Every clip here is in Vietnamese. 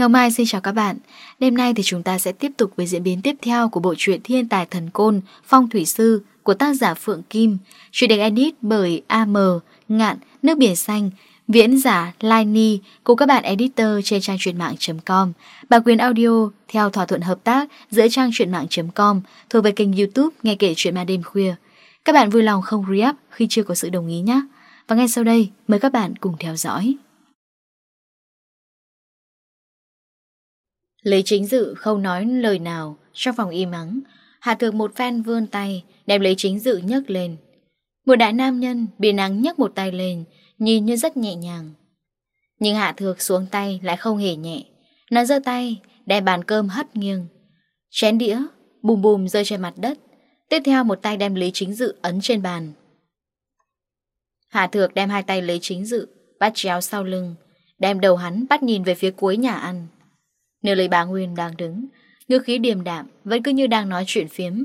Ngọc Mai xin chào các bạn. Đêm nay thì chúng ta sẽ tiếp tục với diễn biến tiếp theo của bộ truyện Thiên tài thần côn Phong thủy sư của tác giả Phượng Kim, truyện được edit bởi AM Ngạn, Nước biển xanh Viễn giả Lai cùng các bạn editor trên trang truyện mạng.com, bản quyền audio theo thỏa thuận hợp tác giữa trang truyện mạng.com thuộc về kênh youtube nghe kể chuyện ma đêm khuya. Các bạn vui lòng không re khi chưa có sự đồng ý nhé. Và ngay sau đây, mời các bạn cùng theo dõi. lấy chính dự không nói lời nào trong phòng im ắng. Hạ thược một phen vươn tay, đem lấy chính dự nhấc lên. Một đại nam nhân bị nắng nhấc một tay lên, nhìn như rất nhẹ nhàng. Nhưng Hạ Thược xuống tay lại không hề nhẹ. Nó giơ tay, đè bàn cơm hất nghiêng. Chén đĩa, bùm bùm rơi trên mặt đất. Tiếp theo một tay đem Lý Chính Dự ấn trên bàn. Hạ Thược đem hai tay lấy Chính Dự, bắt chéo sau lưng, đem đầu hắn bắt nhìn về phía cuối nhà ăn. Nơi lấy bà Nguyên đang đứng, ngư khí điềm đạm, vẫn cứ như đang nói chuyện phiếm.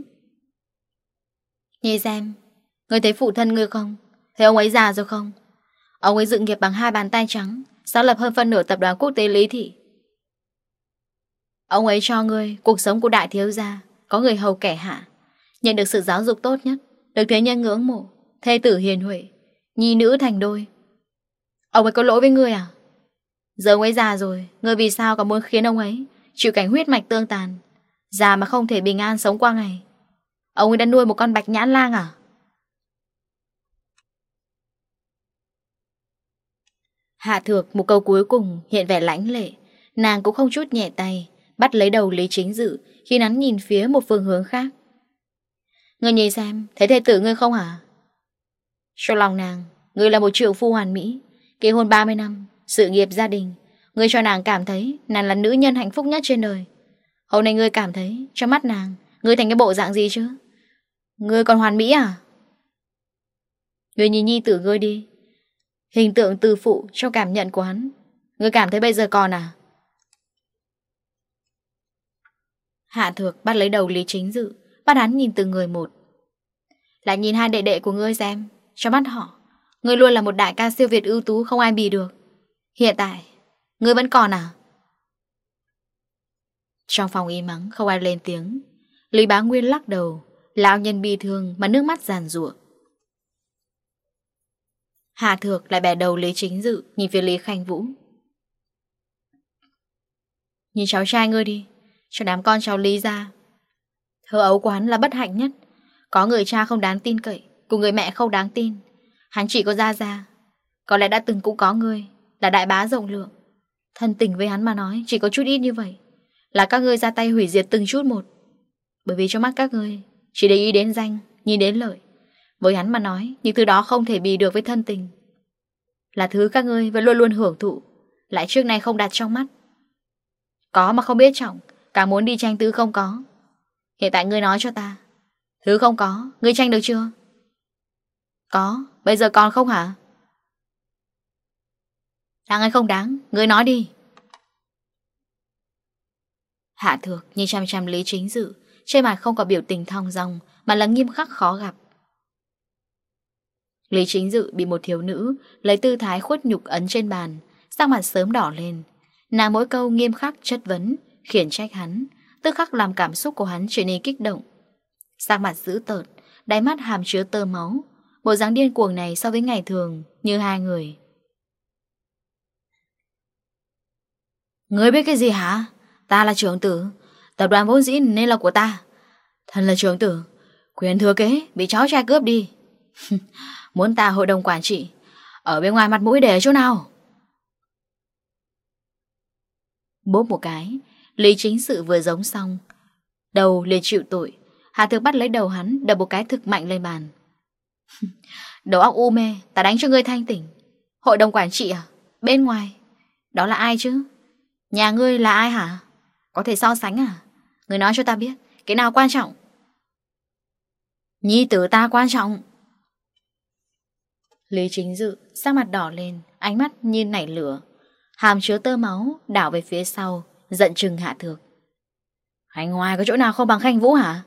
nhìn xem, ngươi thấy phụ thân ngươi không? Thấy ông ấy già rồi không? Ông ấy dựng nghiệp bằng hai bàn tay trắng, Sáng lập hơn phân nửa tập đoàn quốc tế Lý Thị. Ông ấy cho người Cuộc sống của đại thiếu gia, Có người hầu kẻ hạ, Nhận được sự giáo dục tốt nhất, Được thế nhân ngưỡng mộ, Thê tử hiền huệ, Nhi nữ thành đôi. Ông ấy có lỗi với người à? Giờ ông ấy già rồi người vì sao còn muốn khiến ông ấy Chịu cảnh huyết mạch tương tàn, Già mà không thể bình an sống qua ngày? Ông ấy đã nuôi một con bạch nhãn lang à? Hạ thược một câu cuối cùng hiện vẻ lãnh lệ. Nàng cũng không chút nhẹ tay, Bắt lấy đầu Lý Chính Dự, Khi nắn nhìn phía một phương hướng khác. Người nhìn xem, Thấy thê tử ngươi không hả? Cho lòng nàng, Ngươi là một triệu phu hoàn mỹ Kế hôn 30 năm, Sự nghiệp gia đình. Ngươi cho nàng cảm thấy Nàng là nữ nhân hạnh phúc nhất trên đời. Hôm nay ngươi cảm thấy Trong mắt nàng, Ngươi thành cái bộ dạng gì chứ? Ngươi còn hoàn mỹ à? Ngươi nhìn nhi tử ngươi đi Hình tượng từ phụ cho cảm nhận của hắn. Ngươi cảm thấy bây giờ còn à? Hạ thược bắt lấy đầu Lý Chính Dự, Bắt hắn nhìn từ người một. Lại nhìn hai đệ đệ của ngươi xem, Cho mắt họ. Ngươi luôn là một đại ca siêu việt ưu tú, không ai bì được. Hiện tại, Ngươi vẫn còn à? Trong phòng im mắng, không ai lên tiếng. Lý bá Nguyên lắc đầu, Lão nhân bi thương mà nước mắt giàn ruộng Hà Thược lại bẻ đầu Lý Chính Dự Nhìn phía Lý Khanh Vũ. Nhìn cháu trai ngươi đi Cho đám con cháu Lý ra. Thơ ấu quán là bất hạnh nhất. Có người cha không đáng tin cậy Cùng người mẹ không đáng tin. Hắn chỉ có ra ra Có lẽ đã từng cũng có người Là đại bá rộng lượng. Thân tình với hắn mà nói chỉ có chút ít như vậy. Là các ngươi ra tay hủy diệt từng chút một. Bởi vì trong mắt các ngươi Chỉ để ý đến danh, nhìn đến lợi. Với hắn mà nói, những thứ đó không thể bì được với thân tình. Là thứ các ngươi vẫn luôn luôn hưởng thụ, lại trước nay không đặt trong mắt. Có mà không biết trọng, càng muốn đi tranh thứ không có. Hiện tại ngươi nói cho ta, thứ không có, ngươi tranh được chưa? Có, bây giờ còn không hả? Đáng hay không đáng, ngươi nói đi. Hạ thược như chăm chăm lý chính dự, trên mặt không có biểu tình thong dong mà là nghiêm khắc khó gặp. Lý Chính Dự bị một thiếu nữ lấy tư thái khuất nhục ấn trên bàn, sang mặt sớm đỏ lên. Nàng mỗi câu nghiêm khắc chất vấn, khiển trách hắn, tức khắc làm cảm xúc của hắn trở nên kích động. Sang mặt dữ tợn, đáy mắt hàm chứa tơ máu. Bộ dáng điên cuồng này so với ngày thường, như hai người. Ngươi biết cái gì hả? Ta là trưởng tử, tập đoàn vốn dĩ nên là của ta. Thần là trưởng tử, quyền thừa kế, bị chó trai cướp đi. Muốn ta hội đồng quản trị, Ở bên ngoài mặt mũi để chỗ nào? Bốp một cái, Lý chính sự vừa giống xong. Đầu liền chịu tội. Hà thực bắt lấy đầu hắn, Đập một cái thực mạnh lên bàn. Đầu óc u mê, Ta đánh cho ngươi thanh tỉnh. Hội đồng quản trị à? Bên ngoài. Đó là ai chứ? Nhà ngươi là ai hả? Có thể so sánh à? Người nói cho ta biết, Cái nào quan trọng? Nhi tử ta quan trọng. Lý chính dự sắc mặt đỏ lên, Ánh mắt như nảy lửa. Hàm chứa tơ máu đảo về phía sau, Giận chừng hạ thược. Khánh ngoài có chỗ nào không bằng Khanh Vũ hả?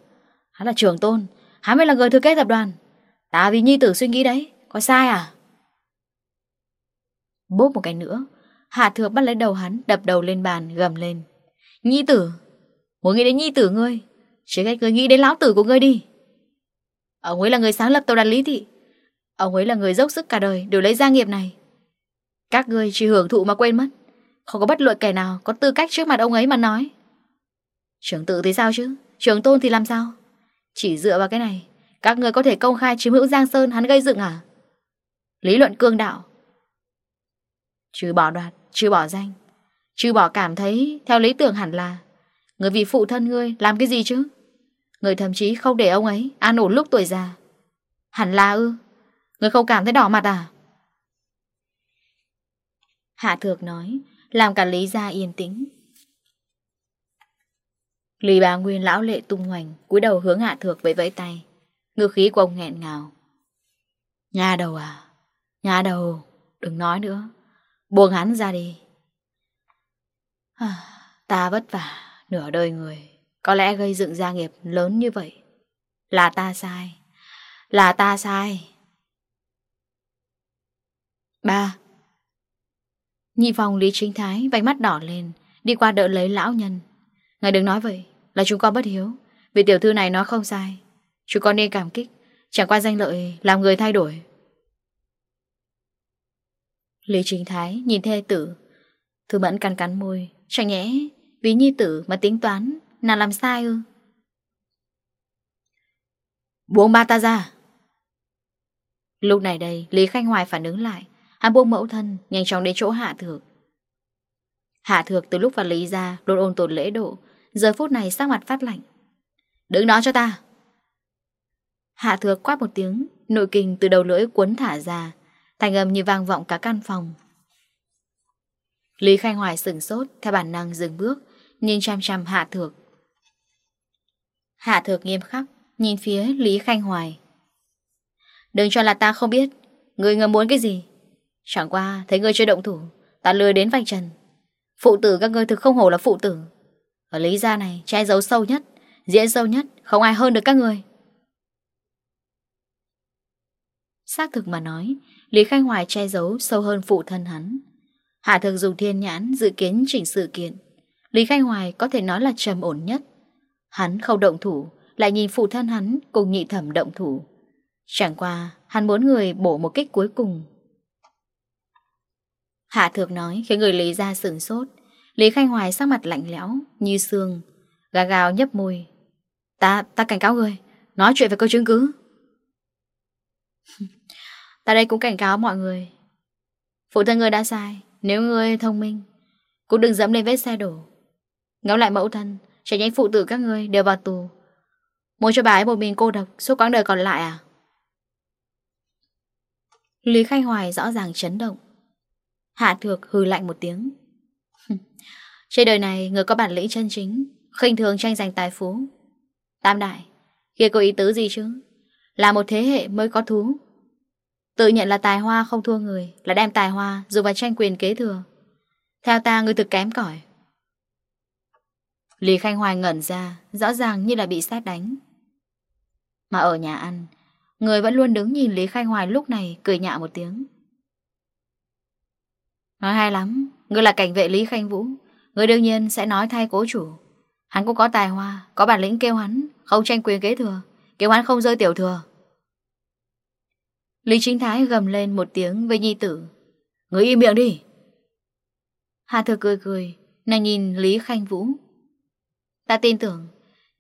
Hắn là trưởng tôn, Hắn mới là người thừa kế tập đoàn. Ta vì nhi tử suy nghĩ đấy, Có sai à? Bốp một cái nữa, Hạ thược bắt lấy đầu hắn, Đập đầu lên bàn, gầm lên. Nhi tử, Muốn nghĩ đến nhi tử ngươi, Chỉ cách ngươi nghĩ đến lão tử của ngươi đi. Ông ấy là người sáng lập tàu đàn lý thị Ông ấy là người dốc sức cả đời Đều lấy gia nghiệp này. Các người chỉ hưởng thụ mà quên mất. Không có bất luận kẻ nào có tư cách trước mặt ông ấy mà nói. Trưởng tự thì sao chứ? Trưởng tôn thì làm sao? Chỉ dựa vào cái này, Các người có thể công khai chiếm hữu Giang Sơn hắn gây dựng à? Lý luận cương đạo. Chứ bỏ đoạt Chứ bỏ danh Chứ bỏ cảm thấy Theo lý tưởng hẳn là, Người vì phụ thân ngươi làm cái gì chứ? Người thậm chí không để ông ấy An ổn lúc tuổi già. Hẳn là ư? Người không cảm thấy đỏ mặt à? Hạ thược nói, làm cả Lý gia yên tĩnh. Lý bà Nguyên lão lệ tung hoành, cúi đầu hướng Hạ thược với vẫy tay. Ngư khí của ông nghẹn ngào. Nhà đầu à? Nhà đầu, đừng nói nữa. Buông hắn ra đi. À, ta vất vả, nửa đời người. Có lẽ gây dựng gia nghiệp lớn như vậy. Là ta sai. Là ta sai. Ba. Nhị phòng Lý Chính Thái vành mắt đỏ lên, Đi qua đỡ lấy lão nhân. Ngài đừng nói vậy, là chúng con bất hiếu, Vì tiểu thư này nói không sai. Chúng con nên cảm kích, Chẳng qua danh lợi làm người thay đổi. Lý Chính Thái nhìn thê tử, Thư mẫn cắn cắn môi, Chẳng nhẽ vì nhi tử mà tính toán Là làm sai ư? Buông ba ta ra. Lúc này đây, Lý Khanh Hoài phản ứng lại Hắn buông mẫu thân, Nhanh chóng đến chỗ hạ thược. Hạ thược từ lúc vào lý ra, luôn ôn tồn lễ độ. Giờ phút này sắc mặt phát lạnh. Đứng đó cho ta. Hạ thược quát một tiếng, Nội kinh từ đầu lưỡi cuốn thả ra, Thành âm như vang vọng cả căn phòng. Lý Khanh Hoài sửng sốt, Theo bản năng dừng bước, Nhìn chăm chăm hạ thược. Hạ thược nghiêm khắc, Nhìn phía Lý Khanh Hoài. Đừng cho là ta không biết, Người ngầm muốn cái gì? Chẳng qua, thấy ngươi chưa động thủ, Ta lười đến vạch trần. Phụ tử các ngươi thực không hổ là phụ tử. Ở lý gia này, che giấu sâu nhất, Diễn sâu nhất, không ai hơn được các ngươi. Xác thực mà nói, Lý Khanh Hoài che giấu sâu hơn phụ thân hắn. Hạ thực dùng thiên nhãn dự kiến chỉnh sự kiện. Lý Khanh Hoài có thể nói là trầm ổn nhất. Hắn không động thủ, Lại nhìn phụ thân hắn cùng nhị thẩm động thủ. Chẳng qua, hắn muốn người bổ một kích cuối cùng. Hạ thược nói khiến người Lý ra sửng sốt. Lý Khanh Hoài sắc mặt lạnh lẽo, như xương. Gà gào nhấp môi. Ta, ta cảnh cáo người. Nói chuyện về câu chứng cứ. ta đây cũng cảnh cáo mọi người. Phụ thân người đã sai. Nếu người thông minh, cũng đừng dẫm lên vết xe đổ. Ngắm lại mẫu thân, trở nhanh phụ tử các người đều vào tù. Muốn cho bà ấy một mình cô độc suốt quãng đời còn lại à? Lý Khanh Hoài rõ ràng chấn động. Hạ thược hừ lạnh một tiếng. Trên đời này, người có bản lĩnh chân chính, khinh thường tranh giành tài phú. Tam đại, Kia có ý tứ gì chứ? Là một thế hệ mới có thú. Tự nhận là tài hoa không thua người, Là đem tài hoa dù vào tranh quyền kế thừa. Theo ta người thực kém cỏi. Lý Khanh Hoài ngẩn ra, Rõ ràng như là bị sát đánh. Mà ở nhà ăn, Người vẫn luôn đứng nhìn Lý Khanh Hoài lúc này Cười nhạo một tiếng. Nói hay lắm, Ngươi là cảnh vệ Lý Khanh Vũ, Ngươi đương nhiên sẽ nói thay cố chủ. Hắn cũng có tài hoa, Có bản lĩnh kêu hắn, Không tranh quyền kế thừa, Kêu hắn không rơi tiểu thừa. Lý Chính Thái gầm lên một tiếng với nhi tử. Ngươi im miệng đi. Hà thừa cười cười, Nàng nhìn Lý Khanh Vũ. Ta tin tưởng,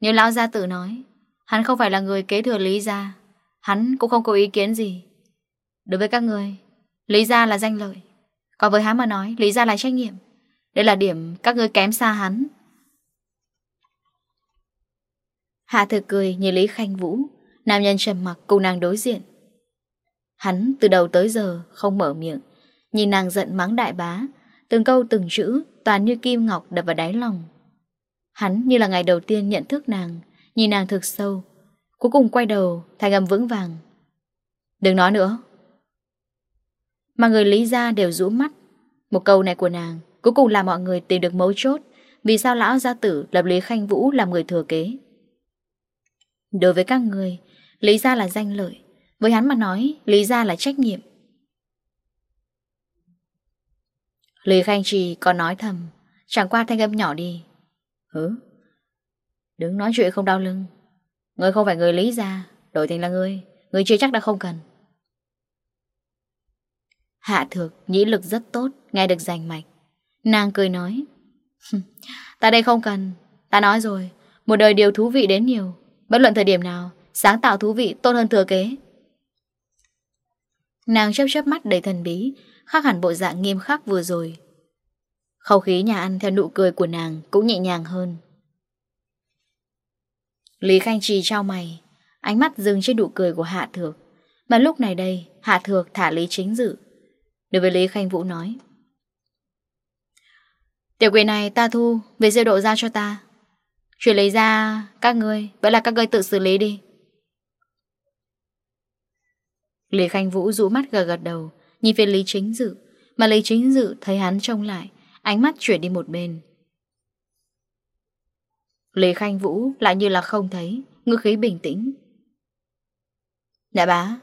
Nếu lão gia tử nói, Hắn không phải là người kế thừa Lý gia, Hắn cũng không có ý kiến gì. Đối với các người Lý gia là danh lợi. Còn với hắn mà nói, Lý ra là trách nhiệm. Đây là điểm các ngươi kém xa hắn. Hạ thực cười nhìn Lý Khanh Vũ, Nam nhân trầm mặc cùng nàng đối diện. Hắn từ đầu tới giờ không mở miệng, Nhìn nàng giận mắng đại bá, Từng câu từng chữ Toàn như kim ngọc đập vào đáy lòng. Hắn như là ngày đầu tiên nhận thức nàng, Nhìn nàng thực sâu, Cuối cùng quay đầu thay âm vững vàng. Đừng nói nữa mà người lý ra đều rũ mắt. Một câu này của nàng Cuối cùng là mọi người tìm được mấu chốt. Vì sao lão gia tử lập Lý Khanh Vũ làm người thừa kế? Đối với các người, Lý ra là danh lợi. Với hắn mà nói, Lý ra là trách nhiệm. Lý Khanh Trì còn nói thầm, Chẳng qua thanh âm nhỏ đi. Hứ Đứng nói chuyện không đau lưng. Người không phải người lý ra Đổi thành là ngươi. Ngươi chưa chắc đã không cần. Hạ thược, nhĩ lực rất tốt, nghe được rành mạch. Nàng cười nói. ta đây không cần, ta nói rồi, một đời điều thú vị đến nhiều. Bất luận thời điểm nào, sáng tạo thú vị tốt hơn thừa kế. Nàng chấp chấp mắt đầy thần bí, khác hẳn bộ dạng nghiêm khắc vừa rồi. Khẩu khí nhà ăn theo nụ cười của nàng cũng nhẹ nhàng hơn. Lý Khanh Trì trao mày, ánh mắt dừng trên nụ cười của Hạ Thược. Mà lúc này đây, Hạ Thược thả Lý Chính Dự Đối với Lý Khanh Vũ nói. Tiểu quỷ này ta thu, Về siêu độ ra cho ta. Chuyển lấy ra các ngươi, vẫn là các ngươi tự xử lý đi. Lý Khanh Vũ rũ mắt gật gật đầu, Nhìn về Lý Chính Dự. Mà Lý Chính Dự thấy hắn trông lại, Ánh mắt chuyển đi một bên. Lý Khanh Vũ lại như là không thấy Ngư khí bình tĩnh. Đại bá,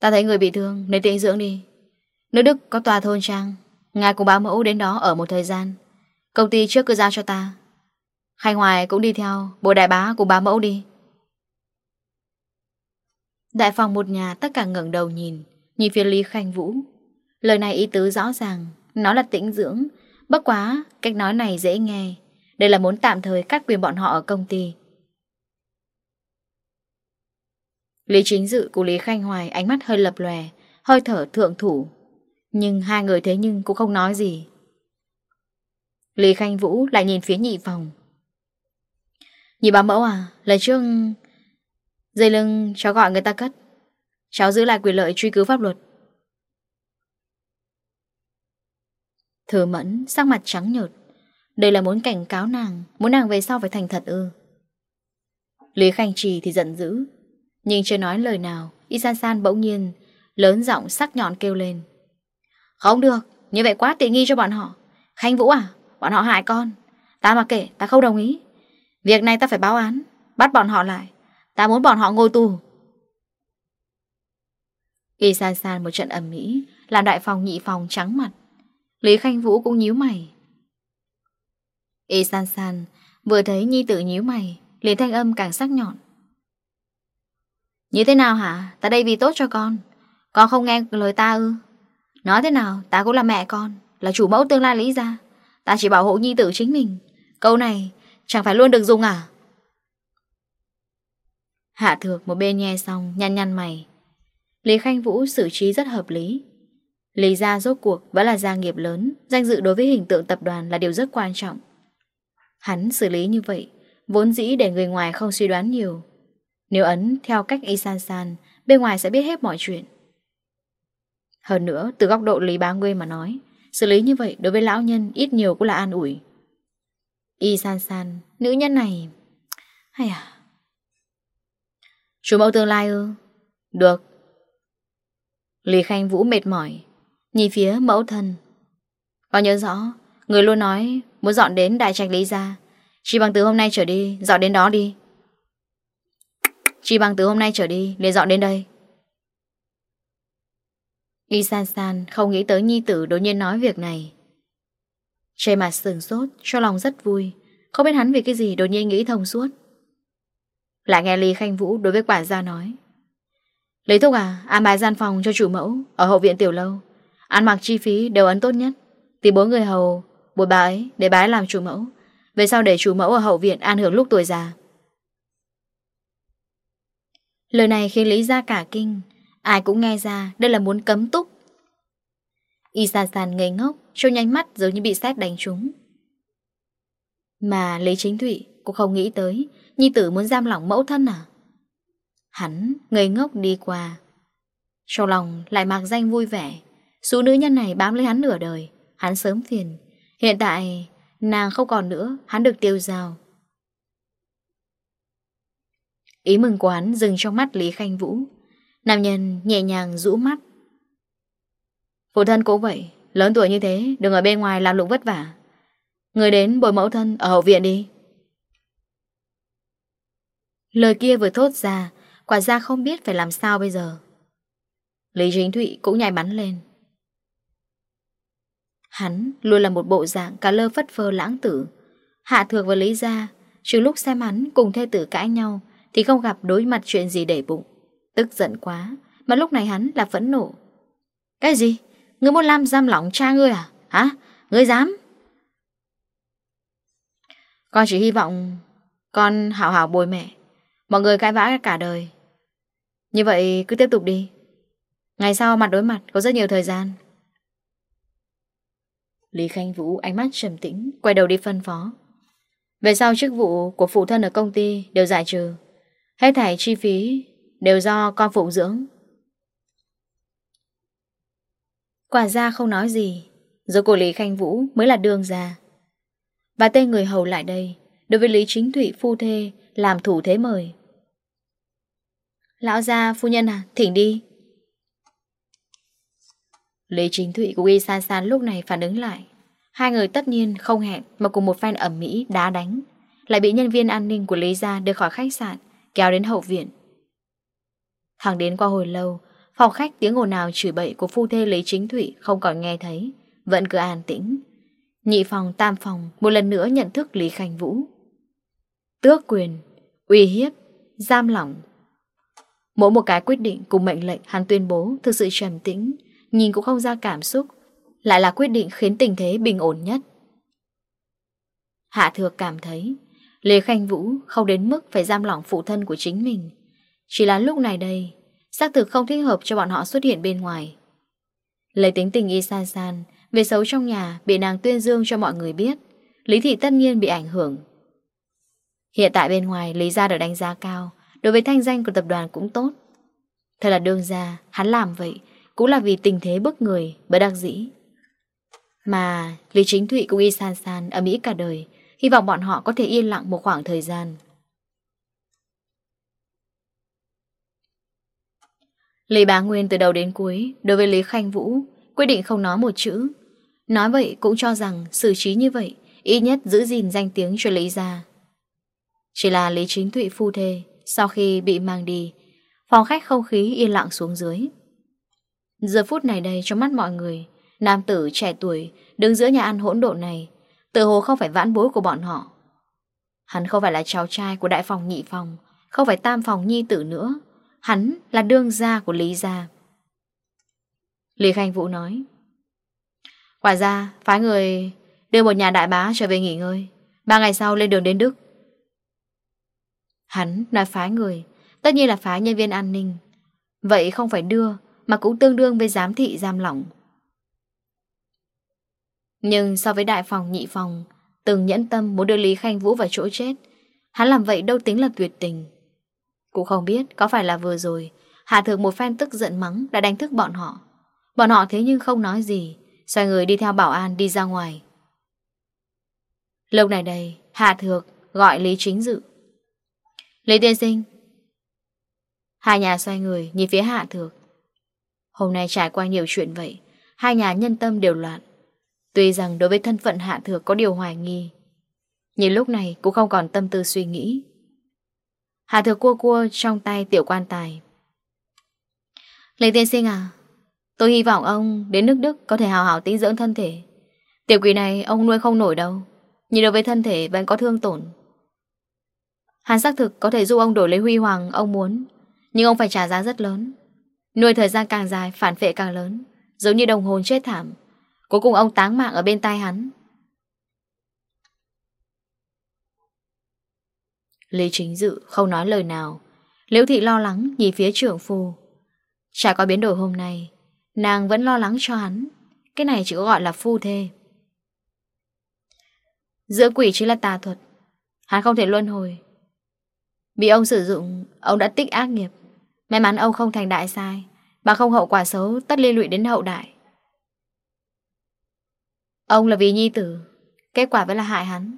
Ta thấy người bị thương, nên tĩnh dưỡng đi. Nước Đức có tòa thôn trang. Ngài cùng bá mẫu đến đó ở một thời gian. Công ty trước cứ giao cho ta. Khanh Hoài cũng đi theo Bồ đại bá cùng bá mẫu đi. Đại phòng một nhà tất cả ngẩng đầu nhìn Nhìn phía Lý Khanh Vũ. Lời này ý tứ rõ ràng, Nó là tĩnh dưỡng. Bất quá, cách nói này dễ nghe. Đây là muốn tạm thời cắt quyền bọn họ ở công ty. Lý Chính Dự của Lý Khanh Hoài ánh mắt hơi lập lòe, Hơi thở thượng thủ. Nhưng hai người thế nhưng cũng không nói gì. Lý Khanh Vũ lại nhìn phía nhị phòng. Nhị bà mẫu à Lần trước Dây lưng cháu gọi người ta cất. Cháu giữ lại quyền lợi truy cứu pháp luật. Thừa mẫn, sắc mặt trắng nhợt. Đây là muốn cảnh cáo nàng, Muốn nàng về sau phải thành thật ư. Lý Khanh Trì thì giận dữ, Nhưng chưa nói lời nào, Y san san bỗng nhiên Lớn giọng sắc nhọn kêu lên. Không được, như vậy quá tiện nghi cho bọn họ. Khanh Vũ à, bọn họ hại con. Ta mà kể, ta không đồng ý. Việc này ta phải báo án, bắt bọn họ lại. Ta muốn bọn họ ngồi tù. Y san san một trận ẩm mỹ, làm đại phòng nhị phòng trắng mặt. Lý Khanh Vũ cũng nhíu mày. Y san san vừa thấy Nhi tử nhíu mày, liền thanh âm càng sắc nhọn. Như thế nào hả? Ta đây vì tốt cho con. Con không nghe lời ta ư? Nói thế nào, ta cũng là mẹ con, Là chủ mẫu tương lai lý ra Ta chỉ bảo hộ nhi tử chính mình. Câu này, chẳng phải luôn được dùng à? Hạ thược một bên nghe xong, Nhăn nhăn mày. Lý Khanh Vũ xử trí rất hợp lý. Lý ra rốt cuộc vẫn là gia nghiệp lớn, Danh dự đối với hình tượng tập đoàn là điều rất quan trọng. Hắn xử lý như vậy, Vốn dĩ để người ngoài không suy đoán nhiều. Nếu ấn theo cách y san san Bên ngoài sẽ biết hết mọi chuyện. Hơn nữa, từ góc độ Lý Bá Nguyên mà nói, xử lý như vậy đối với lão nhân ít nhiều cũng là an ủi. Y san san, nữ nhân này... Hay à... Chú mẫu tương lai ư? Được. Lý Khanh Vũ mệt mỏi, nhìn phía mẫu thân. Có nhớ rõ, người luôn nói muốn dọn đến đại trạch Lý ra. Chỉ bằng từ hôm nay trở đi, dọn đến đó đi. Chỉ bằng từ hôm nay trở đi, liền dọn đến đây. Y san san không nghĩ tới nhi tử đối nhiên nói việc này. Trên mặt sừng sốt, cho lòng rất vui. Không biết hắn vì cái gì đột nhiên nghĩ thông suốt. Lại nghe Lý Khanh Vũ đối với quản gia nói. Lý Thúc à, an bài gian phòng cho chủ mẫu ở hậu viện tiểu lâu. Ăn mặc chi phí đều ấn tốt nhất. Tìm bốn người hầu, bồi bà ấy để bà ấy làm chủ mẫu. Về sau để chủ mẫu ở hậu viện an hưởng lúc tuổi già. Lời này khiến Lý ra cả kinh Ai cũng nghe ra đây là muốn cấm túc. Y sa sàn ngây ngốc châu nhanh mắt giống như bị xét đánh trúng. Mà Lý chính Thụy cũng không nghĩ tới, Nhi tử muốn giam lỏng mẫu thân à? Hắn ngây ngốc đi qua. Trong lòng lại mạc danh vui vẻ. Số nữ nhân này bám lấy hắn nửa đời, Hắn sớm phiền. Hiện tại, nàng không còn nữa, Hắn được tiêu giao Ý mừng của hắn dừng trong mắt Lý Khanh Vũ. Nam nhân nhẹ nhàng rũ mắt. Phụ thân cũng vậy, Lớn tuổi như thế, Đừng ở bên ngoài làm lụng vất vả. Người đến bồi mẫu thân ở hậu viện đi. Lời kia vừa thốt ra, Quả ra không biết phải làm sao bây giờ. Lý chính Thụy cũng nhảy bắn lên. Hắn luôn là một bộ dạng Cả lơ phất phơ lãng tử. Hạ thược và Lý ra Trừ lúc xem hắn cùng thê tử cãi nhau, Thì không gặp đối mặt chuyện gì để bụng. Tức giận quá, Mà lúc này hắn là phẫn nộ Cái gì? Ngươi muốn làm giam lỏng cha ngươi à? Hả? Ngươi dám? Con chỉ hy vọng Con hảo hảo bồi mẹ, Mọi người cãi vã cả đời Như vậy cứ tiếp tục đi Ngày sau mặt đối mặt có rất nhiều thời gian Lý Khanh Vũ ánh mắt trầm tĩnh, Quay đầu đi phân phó Về sau chức vụ của phụ thân ở công ty đều giải trừ Hết thảy chi phí Đều do con phụng dưỡng. Quả ra không nói gì, Rồi cô Lý Khanh Vũ mới là đương già. Và tên người hầu lại đây, Đối với Lý Chính Thụy phu thê, Làm thủ thế mời. Lão gia, phu nhân à Thỉnh đi. Lý Chính Thụy của Y San San lúc này phản ứng lại. Hai người tất nhiên không hẹn Mà cùng một fan ẩm mỹ đá đánh. Lại bị nhân viên an ninh của Lý gia đưa khỏi khách sạn, Kéo đến hậu viện. Hàng đến qua hồi lâu, phòng khách tiếng ồn nào chửi bậy của phu thê lấy chính thụy không còn nghe thấy, vẫn cứ an tĩnh. Nhị phòng tam phòng một lần nữa nhận thức Lý Khanh Vũ. Tước quyền, uy hiếp, giam lỏng. Mỗi một cái quyết định cùng mệnh lệnh hắn tuyên bố thực sự trầm tĩnh, nhìn cũng không ra cảm xúc, lại là quyết định khiến tình thế bình ổn nhất. Hạ thược cảm thấy Lê Khanh Vũ không đến mức phải giam lỏng phụ thân của chính mình chỉ là lúc này đây, Xác thực không thích hợp cho bọn họ xuất hiện bên ngoài. Lấy tính tình y san san Về xấu trong nhà Bị nàng tuyên dương cho mọi người biết, Lý thị tất nhiên bị ảnh hưởng. Hiện tại bên ngoài Lý gia được đánh giá cao, Đối với thanh danh của tập đoàn cũng tốt. Thật là đương ra Hắn làm vậy Cũng là vì tình thế bức người Bởi đặc dĩ. Mà Lý Chính Thụy cũng y san san Ở Mỹ cả đời, Hy vọng bọn họ có thể yên lặng một khoảng thời gian. Lý Bá Nguyên từ đầu đến cuối, đối với Lý Khanh Vũ, quyết định không nói một chữ. Nói vậy cũng cho rằng xử trí như vậy, ít nhất giữ gìn danh tiếng cho Lý gia. Chỉ là Lý Chính Thụy phu thê, sau khi bị mang đi, phòng khách không khí yên lặng xuống dưới. Giờ phút này đây trong mắt mọi người, nam tử trẻ tuổi đứng giữa nhà ăn hỗn độn này, tự hồ không phải vãn bối của bọn họ. Hắn không phải là cháu trai của đại phòng nhị phòng, không phải tam phòng nhi tử nữa, Hắn là đương gia của Lý Gia. Lý Khanh Vũ nói, Quả ra, phái người đưa một nhà đại bá trở về nghỉ ngơi. Ba ngày sau lên đường đến Đức. Hắn là phái người, Tất nhiên là phái nhân viên an ninh. Vậy không phải đưa, Mà cũng tương đương với giám thị, giam lỏng. Nhưng so với đại phòng, nhị phòng, Từng nhẫn tâm muốn đưa Lý Khanh Vũ vào chỗ chết, Hắn làm vậy đâu tính là tuyệt tình. Cũng không biết có phải là vừa rồi Hạ thượng một phen tức giận mắng đã đánh thức bọn họ. Bọn họ thế nhưng không nói gì, Xoay người đi theo bảo an đi ra ngoài. Lúc này đây Hạ thược gọi Lý Chính Dự. Lý Tiên Sinh. Hai nhà xoay người nhìn phía Hạ thược. Hôm nay trải qua nhiều chuyện vậy, Hai nhà nhân tâm đều loạn. Tuy rằng đối với thân phận Hạ thược có điều hoài nghi, Nhưng lúc này cũng không còn tâm tư suy nghĩ. Hạ thừa cua cua trong tay tiểu quan tài. Lê tiên sinh à Tôi hy vọng ông đến nước Đức Có thể hào hảo tính dưỡng thân thể. Tiểu quỷ này ông nuôi không nổi đâu Nhìn đối với thân thể vẫn có thương tổn. Hàn xác thực có thể giúp ông đổi lấy huy hoàng ông muốn, Nhưng ông phải trả giá rất lớn. Nuôi thời gian càng dài, phản vệ càng lớn, Giống như đồng hồn chết thảm. Cuối cùng ông táng mạng ở bên tai hắn. Lý Chính Dự không nói lời nào. Liễu thị lo lắng nhìn phía trưởng phu. Chả có biến đổi hôm nay, Nàng vẫn lo lắng cho hắn. Cái này chỉ có gọi là phu thê. Giữa quỷ chính là tà thuật. Hắn không thể luân hồi. Bị ông sử dụng, Ông đã tích ác nghiệp. May mắn ông không thành đại sai, Mà không hậu quả xấu tất liên lụy đến hậu đại. Ông là vì nhi tử, Kết quả vẫn là hại hắn.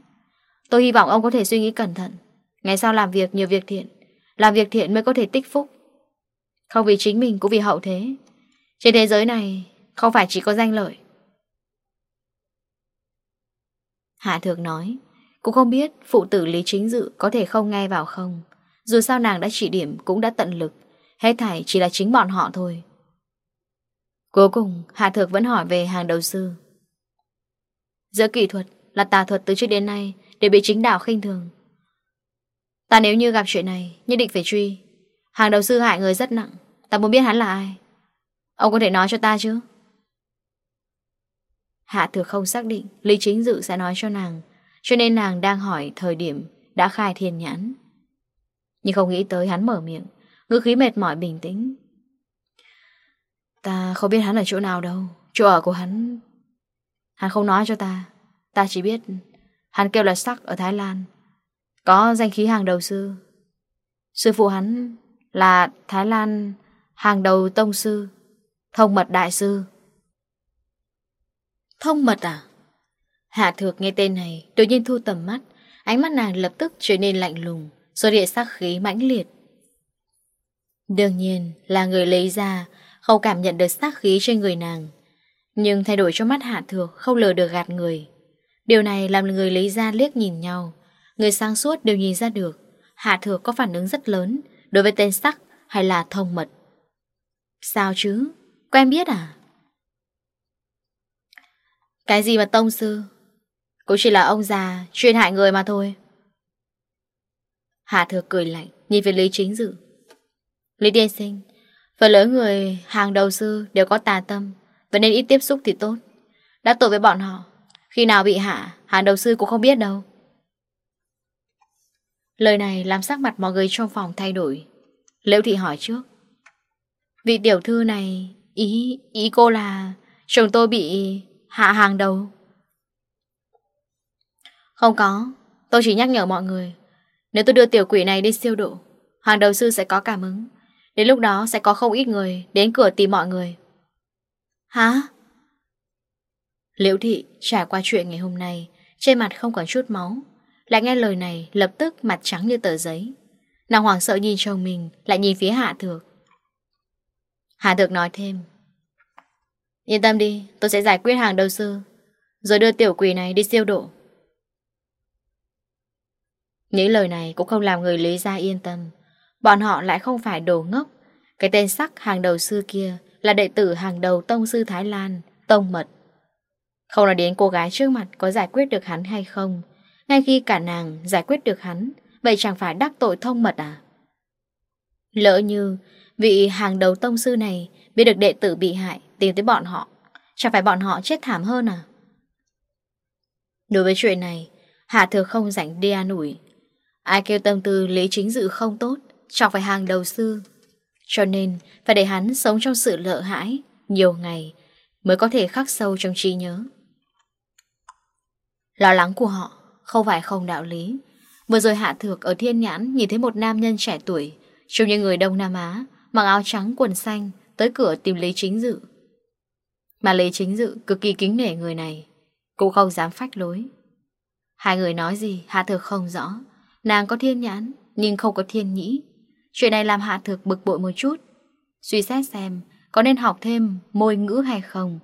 Tôi hy vọng ông có thể suy nghĩ cẩn thận. Ngày sau làm việc, nhiều việc thiện. Làm việc thiện mới có thể tích phúc. Không vì chính mình, cũng vì hậu thế. Trên thế giới này, Không phải chỉ có danh lợi. Hạ thượng nói, Cũng không biết phụ tử Lý Chính Dự Có thể không nghe vào không. Dù sao nàng đã chỉ điểm, cũng đã tận lực. Hết thảy chỉ là chính bọn họ thôi. Cuối cùng, Hạ Thược vẫn hỏi về hàng đầu sư. Giữa kỹ thuật là tà thuật từ trước đến nay Để bị chính đạo khinh thường. Ta nếu như gặp chuyện này, Nhất định phải truy. Hàng đầu sư hại người rất nặng, Ta muốn biết hắn là ai? Ông có thể nói cho ta chứ? Hạ thừa không xác định, Lý chính dự sẽ nói cho nàng, Cho nên nàng đang hỏi thời điểm Đã khai thiên nhãn. Nhưng không nghĩ tới hắn mở miệng, Ngữ khí mệt mỏi bình tĩnh. Ta không biết hắn ở chỗ nào đâu, Chỗ ở của hắn. Hắn không nói cho ta Ta chỉ biết Hắn kêu là sắc ở Thái Lan. Có danh khí hàng đầu sư. Sư phụ hắn là Thái Lan hàng đầu tông sư Thông mật đại sư. Thông mật à? Hạ thược nghe tên này Tự nhiên thu tầm mắt Ánh mắt nàng lập tức trở nên lạnh lùng Rồi địa sắc khí mãnh liệt. Đương nhiên là người lấy ra không cảm nhận được sắc khí trên người nàng Nhưng thay đổi cho mắt hạ thược Không lờ được gạt người. Điều này làm người lấy ra liếc nhìn nhau. Người sáng suốt đều nhìn ra được Hạ thừa có phản ứng rất lớn Đối với tên sắc hay là thông mật Sao chứ? Quen biết à? Cái gì mà tông sư? Cũng chỉ là ông già Chuyên hại người mà thôi Hạ thừa cười lạnh, Nhìn về Lý Chính Dự Lý Tiên Sinh, Phần lớn người hàng đầu sư đều có tà tâm Vậy nên ít tiếp xúc thì tốt Đã tội với bọn họ, Khi nào bị hạ, Hàng đầu sư cũng không biết đâu Lời này làm sắc mặt mọi người trong phòng thay đổi. Liễu thị hỏi trước. Vị tiểu thư này, Ý ý cô là Chồng tôi bị hạ hàng đầu Không có, Tôi chỉ nhắc nhở mọi người. Nếu tôi đưa tiểu quỷ này đi siêu độ, Hàng đầu sư sẽ có cảm ứng. Đến lúc đó sẽ có không ít người Đến cửa tìm mọi người. Hả? Liễu thị trải qua chuyện ngày hôm nay, Trên mặt không còn chút máu. Lại nghe lời này, lập tức mặt trắng như tờ giấy. Nàng hoàng sợ nhìn chồng mình, Lại nhìn phía Hạ Thược. Hạ Thược nói thêm. Yên tâm đi, Tôi sẽ giải quyết hàng đầu sư, Rồi đưa tiểu quỷ này đi siêu độ. Những lời này cũng không làm người Lý ra yên tâm. Bọn họ lại không phải đồ ngốc. Cái tên sắc hàng đầu sư kia Là đệ tử hàng đầu tông sư Thái Lan, Tông Mật. Không nói đến cô gái trước mặt có giải quyết được hắn hay không ngay khi cả nàng giải quyết được hắn, Vậy chẳng phải đắc tội thông mật à? Lỡ như Vị hàng đầu tông sư này Biết được đệ tử bị hại Tìm tới bọn họ, Chẳng phải bọn họ chết thảm hơn à? Đối với chuyện này, Hạ thừa không rảnh đi an ủi. Ai kêu tâm tư lý chính dự không tốt, chẳng phải hàng đầu sư. Cho nên, phải để hắn sống trong sự lợ hãi Nhiều ngày Mới có thể khắc sâu trong trí nhớ. Lo lắng của họ không phải không đạo lý. Vừa rồi Hạ Thược ở Thiên Nhãn Nhìn thấy một nam nhân trẻ tuổi, Trông như người Đông Nam Á, Mặc áo trắng, quần xanh, Tới cửa tìm Lý Chính Dự. Mà Lý Chính Dự cực kỳ kính nể người này, Cũng không dám phách lối. Hai người nói gì, Hạ Thược không rõ. Nàng có Thiên Nhãn, Nhưng không có Thiên Nhĩ. Chuyện này làm Hạ Thược bực bội một chút. Suy xét xem, Có nên học thêm môi ngữ hay không.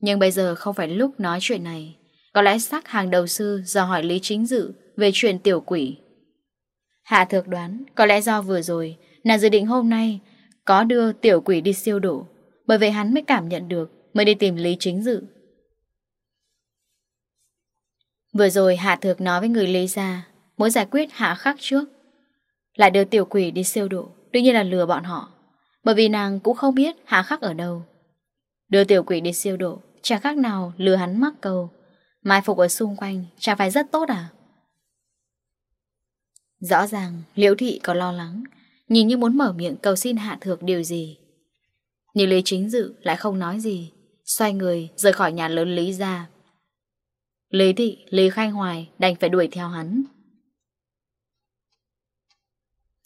Nhưng bây giờ không phải lúc nói chuyện này. Có lẽ sắc hàng đầu sư do hỏi Lý Chính Dự về chuyện tiểu quỷ. Hạ thược đoán có lẽ do vừa rồi nàng dự định hôm nay có đưa tiểu quỷ đi siêu độ. Bởi vậy hắn mới cảm nhận được mới đi tìm Lý Chính Dự. Vừa rồi Hạ Thược nói với người Lý ra muốn giải quyết Hạ Khắc trước. Lại đưa tiểu quỷ đi siêu độ, đương nhiên là lừa bọn họ. Bởi vì nàng cũng không biết Hạ Khắc ở đâu. Đưa tiểu quỷ đi siêu độ, chả khác nào lừa hắn mắc câu. Mai phục ở xung quanh Chẳng phải rất tốt à? Rõ ràng Liễu thị có lo lắng Nhìn như muốn mở miệng cầu xin Hạ Thược điều gì. Nhưng Lý Chính Dự lại không nói gì Xoay người rời khỏi nhà lớn Lý ra Lý Thị, Lý Khanh Hoài đành phải đuổi theo hắn.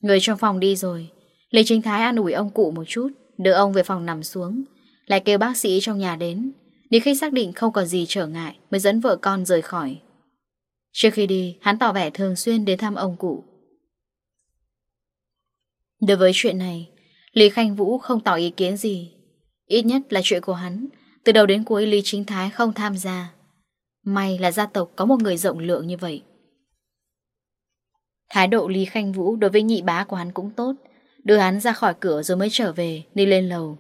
Người trong phòng đi rồi Lý Chính Thái an ủi ông cụ một chút Đưa ông về phòng nằm xuống Lại kêu bác sĩ trong nhà đến. Đến khi xác định không còn gì trở ngại, Mới dẫn vợ con rời khỏi. Trước khi đi, hắn tỏ vẻ thường xuyên đến thăm ông cụ. Đối với chuyện này, Lý Khanh Vũ không tỏ ý kiến gì. Ít nhất là chuyện của hắn, Từ đầu đến cuối Lý Chính Thái không tham gia. May là gia tộc có một người rộng lượng như vậy. Thái độ Lý Khanh Vũ đối với nhị bá của hắn cũng tốt. Đưa hắn ra khỏi cửa rồi mới trở về, Đi lên lầu.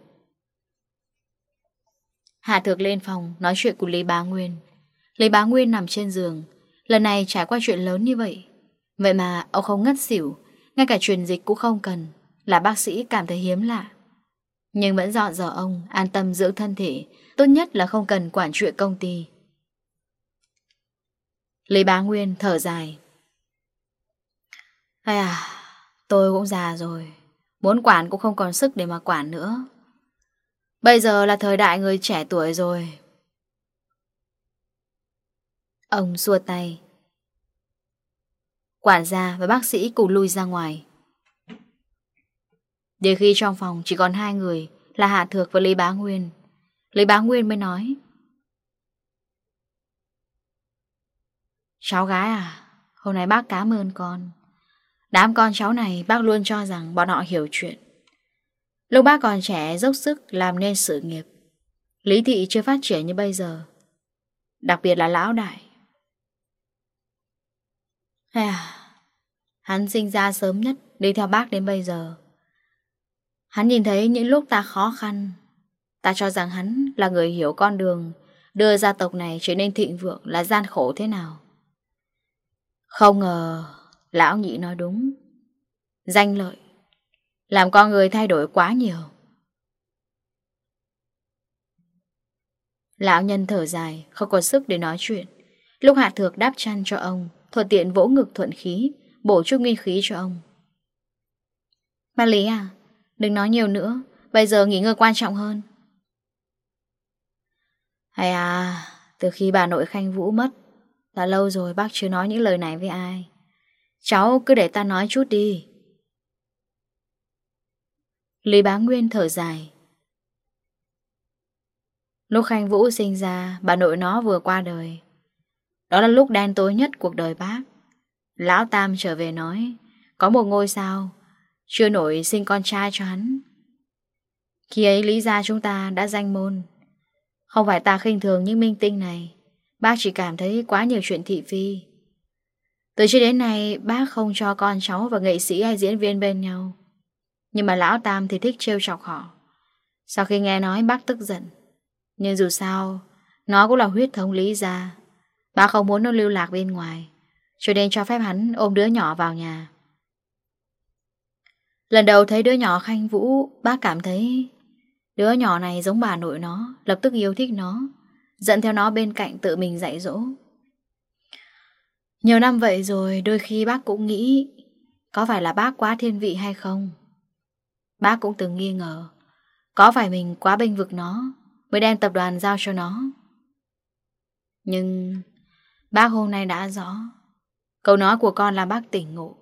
Hạ Thược lên phòng nói chuyện cùng Lý Bá Nguyên. Lý Bá Nguyên nằm trên giường. Lần này trải qua chuyện lớn như vậy. Vậy mà ông không ngất xỉu, ngay cả truyền dịch cũng không cần. Là bác sĩ cảm thấy hiếm lạ. Nhưng vẫn dọn dò ông, an tâm dưỡng thân thể. Tốt nhất là không cần quản chuyện công ty. Lý Bá Nguyên thở dài. Ây à, tôi cũng già rồi. Muốn quản cũng không còn sức để mà quản nữa. Bây giờ là thời đại người trẻ tuổi rồi. Ông xua tay. Quản gia và bác sĩ cùng lui ra ngoài. Để khi trong phòng chỉ còn hai người là Hạ Thược và Lý Bá Nguyên. Lý Bá Nguyên mới nói. Cháu gái à, hôm nay bác cảm ơn con. Đám con cháu này bác luôn cho rằng bọn họ hiểu chuyện. Lúc bác còn trẻ dốc sức làm nên sự nghiệp. Lý thị chưa phát triển như bây giờ. Đặc biệt là lão đại. À, Hắn sinh ra sớm nhất Đi theo bác đến bây giờ. Hắn nhìn thấy những lúc ta khó khăn Ta cho rằng hắn là người hiểu con đường Đưa gia tộc này trở nên thịnh vượng Là gian khổ thế nào. Không ngờ Lão nhị nói đúng. Danh lợi làm con người thay đổi quá nhiều. Lão nhân thở dài, Không có sức để nói chuyện. Lúc Hạ Thược đáp chăn cho ông, Thuận tiện vỗ ngực thuận khí, Bổ chút nguyên khí cho ông. Bà Lý à Đừng nói nhiều nữa, Bây giờ nghỉ ngơi quan trọng hơn. Hay à Từ khi bà nội Khanh Vũ mất, Đã lâu rồi bác chưa nói những lời này với ai. Cháu cứ để ta nói chút đi. Lý bá Nguyên thở dài. Lúc Khanh Vũ sinh ra, Bà nội nó vừa qua đời. Đó là lúc đen tối nhất cuộc đời bác. Lão Tam trở về nói, Có một ngôi sao, Chưa nổi sinh con trai cho hắn. Khi ấy lý gia chúng ta đã danh môn. Không phải ta khinh thường những minh tinh này, Bác chỉ cảm thấy quá nhiều chuyện thị phi. Từ trước đến nay, Bác không cho con cháu và nghệ sĩ hay diễn viên bên nhau. Nhưng mà lão Tam thì thích trêu chọc họ. Sau khi nghe nói, bác tức giận. Nhưng dù sao, Nó cũng là huyết thống lý ra Bác không muốn nó lưu lạc bên ngoài, Cho nên cho phép hắn ôm đứa nhỏ vào nhà. Lần đầu thấy đứa nhỏ Khanh Vũ, Bác cảm thấy Đứa nhỏ này giống bà nội nó, Lập tức yêu thích nó, Dẫn theo nó bên cạnh tự mình dạy dỗ. Nhiều năm vậy rồi, Đôi khi bác cũng nghĩ Có phải là bác quá thiên vị hay không. Bác cũng từng nghi ngờ. Có phải mình quá bênh vực nó Mới đem tập đoàn giao cho nó? Nhưng Bác hôm nay đã rõ. Câu nói của con là bác tỉnh ngộ.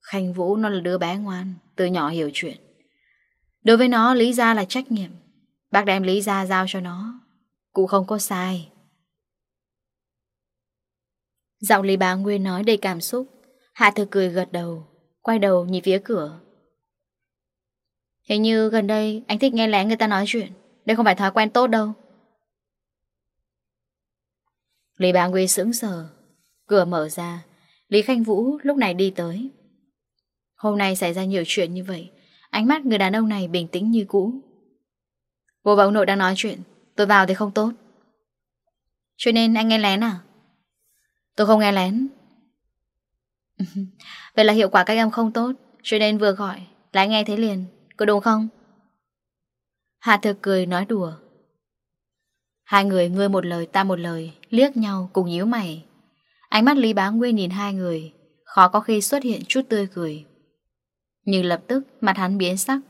Khanh Vũ nó là đứa bé ngoan, Từ nhỏ hiểu chuyện. Đối với nó, Lý Gia là trách nhiệm. Bác đem Lý Gia giao cho nó, Cũng không có sai. Giọng Lý Bá Nguyên nói đầy cảm xúc. Hạ thực cười gật đầu, Quay đầu nhìn phía cửa. Hình như gần đây, anh thích nghe lén người ta nói chuyện. Đây không phải thói quen tốt đâu. Lý Bá Nguy sững sờ, Cửa mở ra. Lý Khanh Vũ lúc này đi tới. Hôm nay xảy ra nhiều chuyện như vậy, Ánh mắt người đàn ông này bình tĩnh như cũ. Bố và nội đang nói chuyện, Tôi vào thì không tốt. Cho nên anh nghe lén à? Tôi không nghe lén. Vậy là hiệu quả các em không tốt, Cho nên vừa gọi lại anh nghe thấy liền có đúng không? Hạ thực cười nói đùa. Hai người ngươi một lời ta một lời, liếc nhau cùng nhíu mày. Ánh mắt Lý Bá Nguyên nhìn hai người, khó có khi xuất hiện chút tươi cười. Nhưng lập tức mặt hắn biến sắc,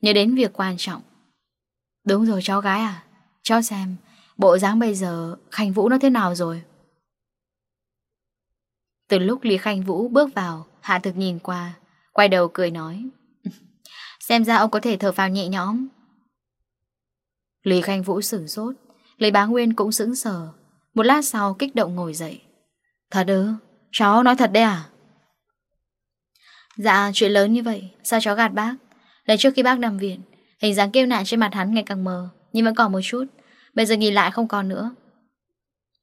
nhớ đến việc quan trọng. Đúng rồi cháu gái à, cháu xem, bộ dáng bây giờ Khanh Vũ nó thế nào rồi? Từ lúc Lý Khanh Vũ bước vào, Hạ Thực nhìn qua, quay đầu cười nói. Xem ra ông có thể thở phào nhẹ nhõm. Lý Khanh Vũ sửng sốt. Lý Bá Nguyên cũng sững sờ. Một lát sau, kích động ngồi dậy. Thật ư? Cháu nói thật đấy à? Dạ chuyện lớn như vậy, Sao cháu gạt bác? Lấy trước khi bác nằm viện, Hình dáng kêu nạn trên mặt hắn ngày càng mờ, Nhưng vẫn còn một chút. Bây giờ nhìn lại không còn nữa.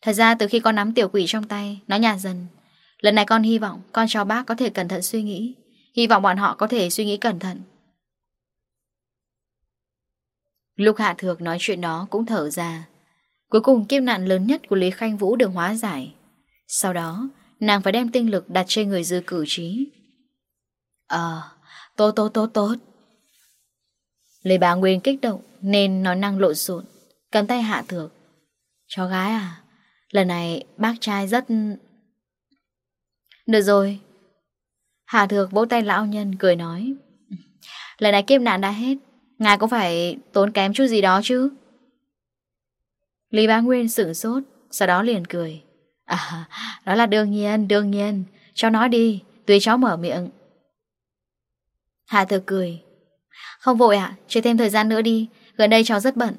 Thật ra từ khi con nắm tiểu quỷ trong tay, Nó nhạt dần. Lần này con hy vọng con cháu bác có thể cẩn thận suy nghĩ. Hy vọng bọn họ có thể suy nghĩ cẩn thận lục Hạ Thược nói chuyện đó cũng thở ra. Cuối cùng kiếp nạn lớn nhất của Lý Khanh Vũ được hóa giải. Sau đó, nàng phải đem tinh lực đặt trên người dư cử trí. Ờ, tốt tốt tốt tốt. Lê Bá Nguyên kích động nên nói năng lộn xộn, cầm tay Hạ Thược. Cháu gái à, lần này bác trai rất... Được rồi. Hạ Thược vỗ tay lão nhân cười nói. Lần này kiếp nạn đã hết, Ngài cũng phải tốn kém chút gì đó chứ? Lý Bá Nguyên sửng sốt, Sau đó liền cười. À đó là đương nhiên đương nhiên. Cháu nói đi, Tùy cháu mở miệng. Hà Thừa cười. Không vội ạ, Chơi thêm thời gian nữa đi. Gần đây cháu rất bận.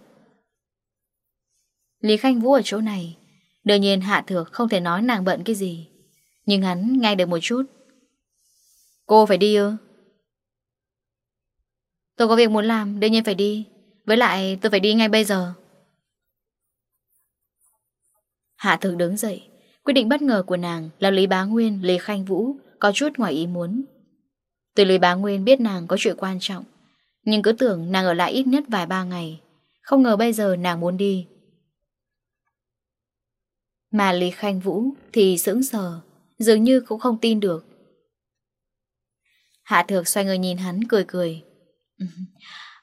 Lý Khanh Vũ ở chỗ này. Đương nhiên Hạ Thược không thể nói nàng bận cái gì. Nhưng hắn nghe được một chút. Cô phải đi ư? Tôi có việc muốn làm đương nhiên phải đi. Với lại tôi phải đi ngay bây giờ. Hạ thực đứng dậy. Quyết định bất ngờ của nàng là Lý Bá Nguyên, Lý Khanh Vũ Có chút ngoài ý muốn. Từ Lý Bá Nguyên biết nàng có chuyện quan trọng Nhưng cứ tưởng nàng ở lại ít nhất vài ba ngày. Không ngờ bây giờ nàng muốn đi. Mà Lý Khanh Vũ thì sững sờ Dường như cũng không tin được. Hạ thược xoay người nhìn hắn cười cười. Ừ.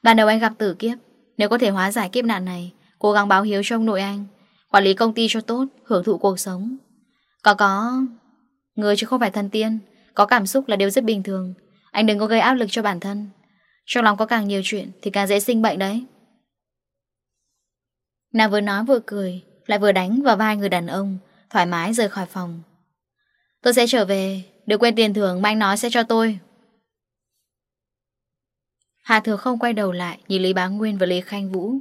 Ban đầu anh gặp tử kiếp. Nếu có thể hóa giải kiếp nạn này Cố gắng báo hiếu cho ông nội anh Quản lý công ty cho tốt, hưởng thụ cuộc sống. Có có Người chứ không phải thân tiên Có cảm xúc là điều rất bình thường. Anh đừng có gây áp lực cho bản thân. Trong lòng có càng nhiều chuyện thì càng dễ sinh bệnh đấy. Nàng vừa nói vừa cười Lại vừa đánh vào vai người đàn ông Thoải mái rời khỏi phòng. Tôi sẽ trở về Đừng quên tiền thưởng mà anh nói sẽ cho tôi. Hà Thừa không quay đầu lại nhìn Lý Bá Nguyên và Lý Khanh Vũ.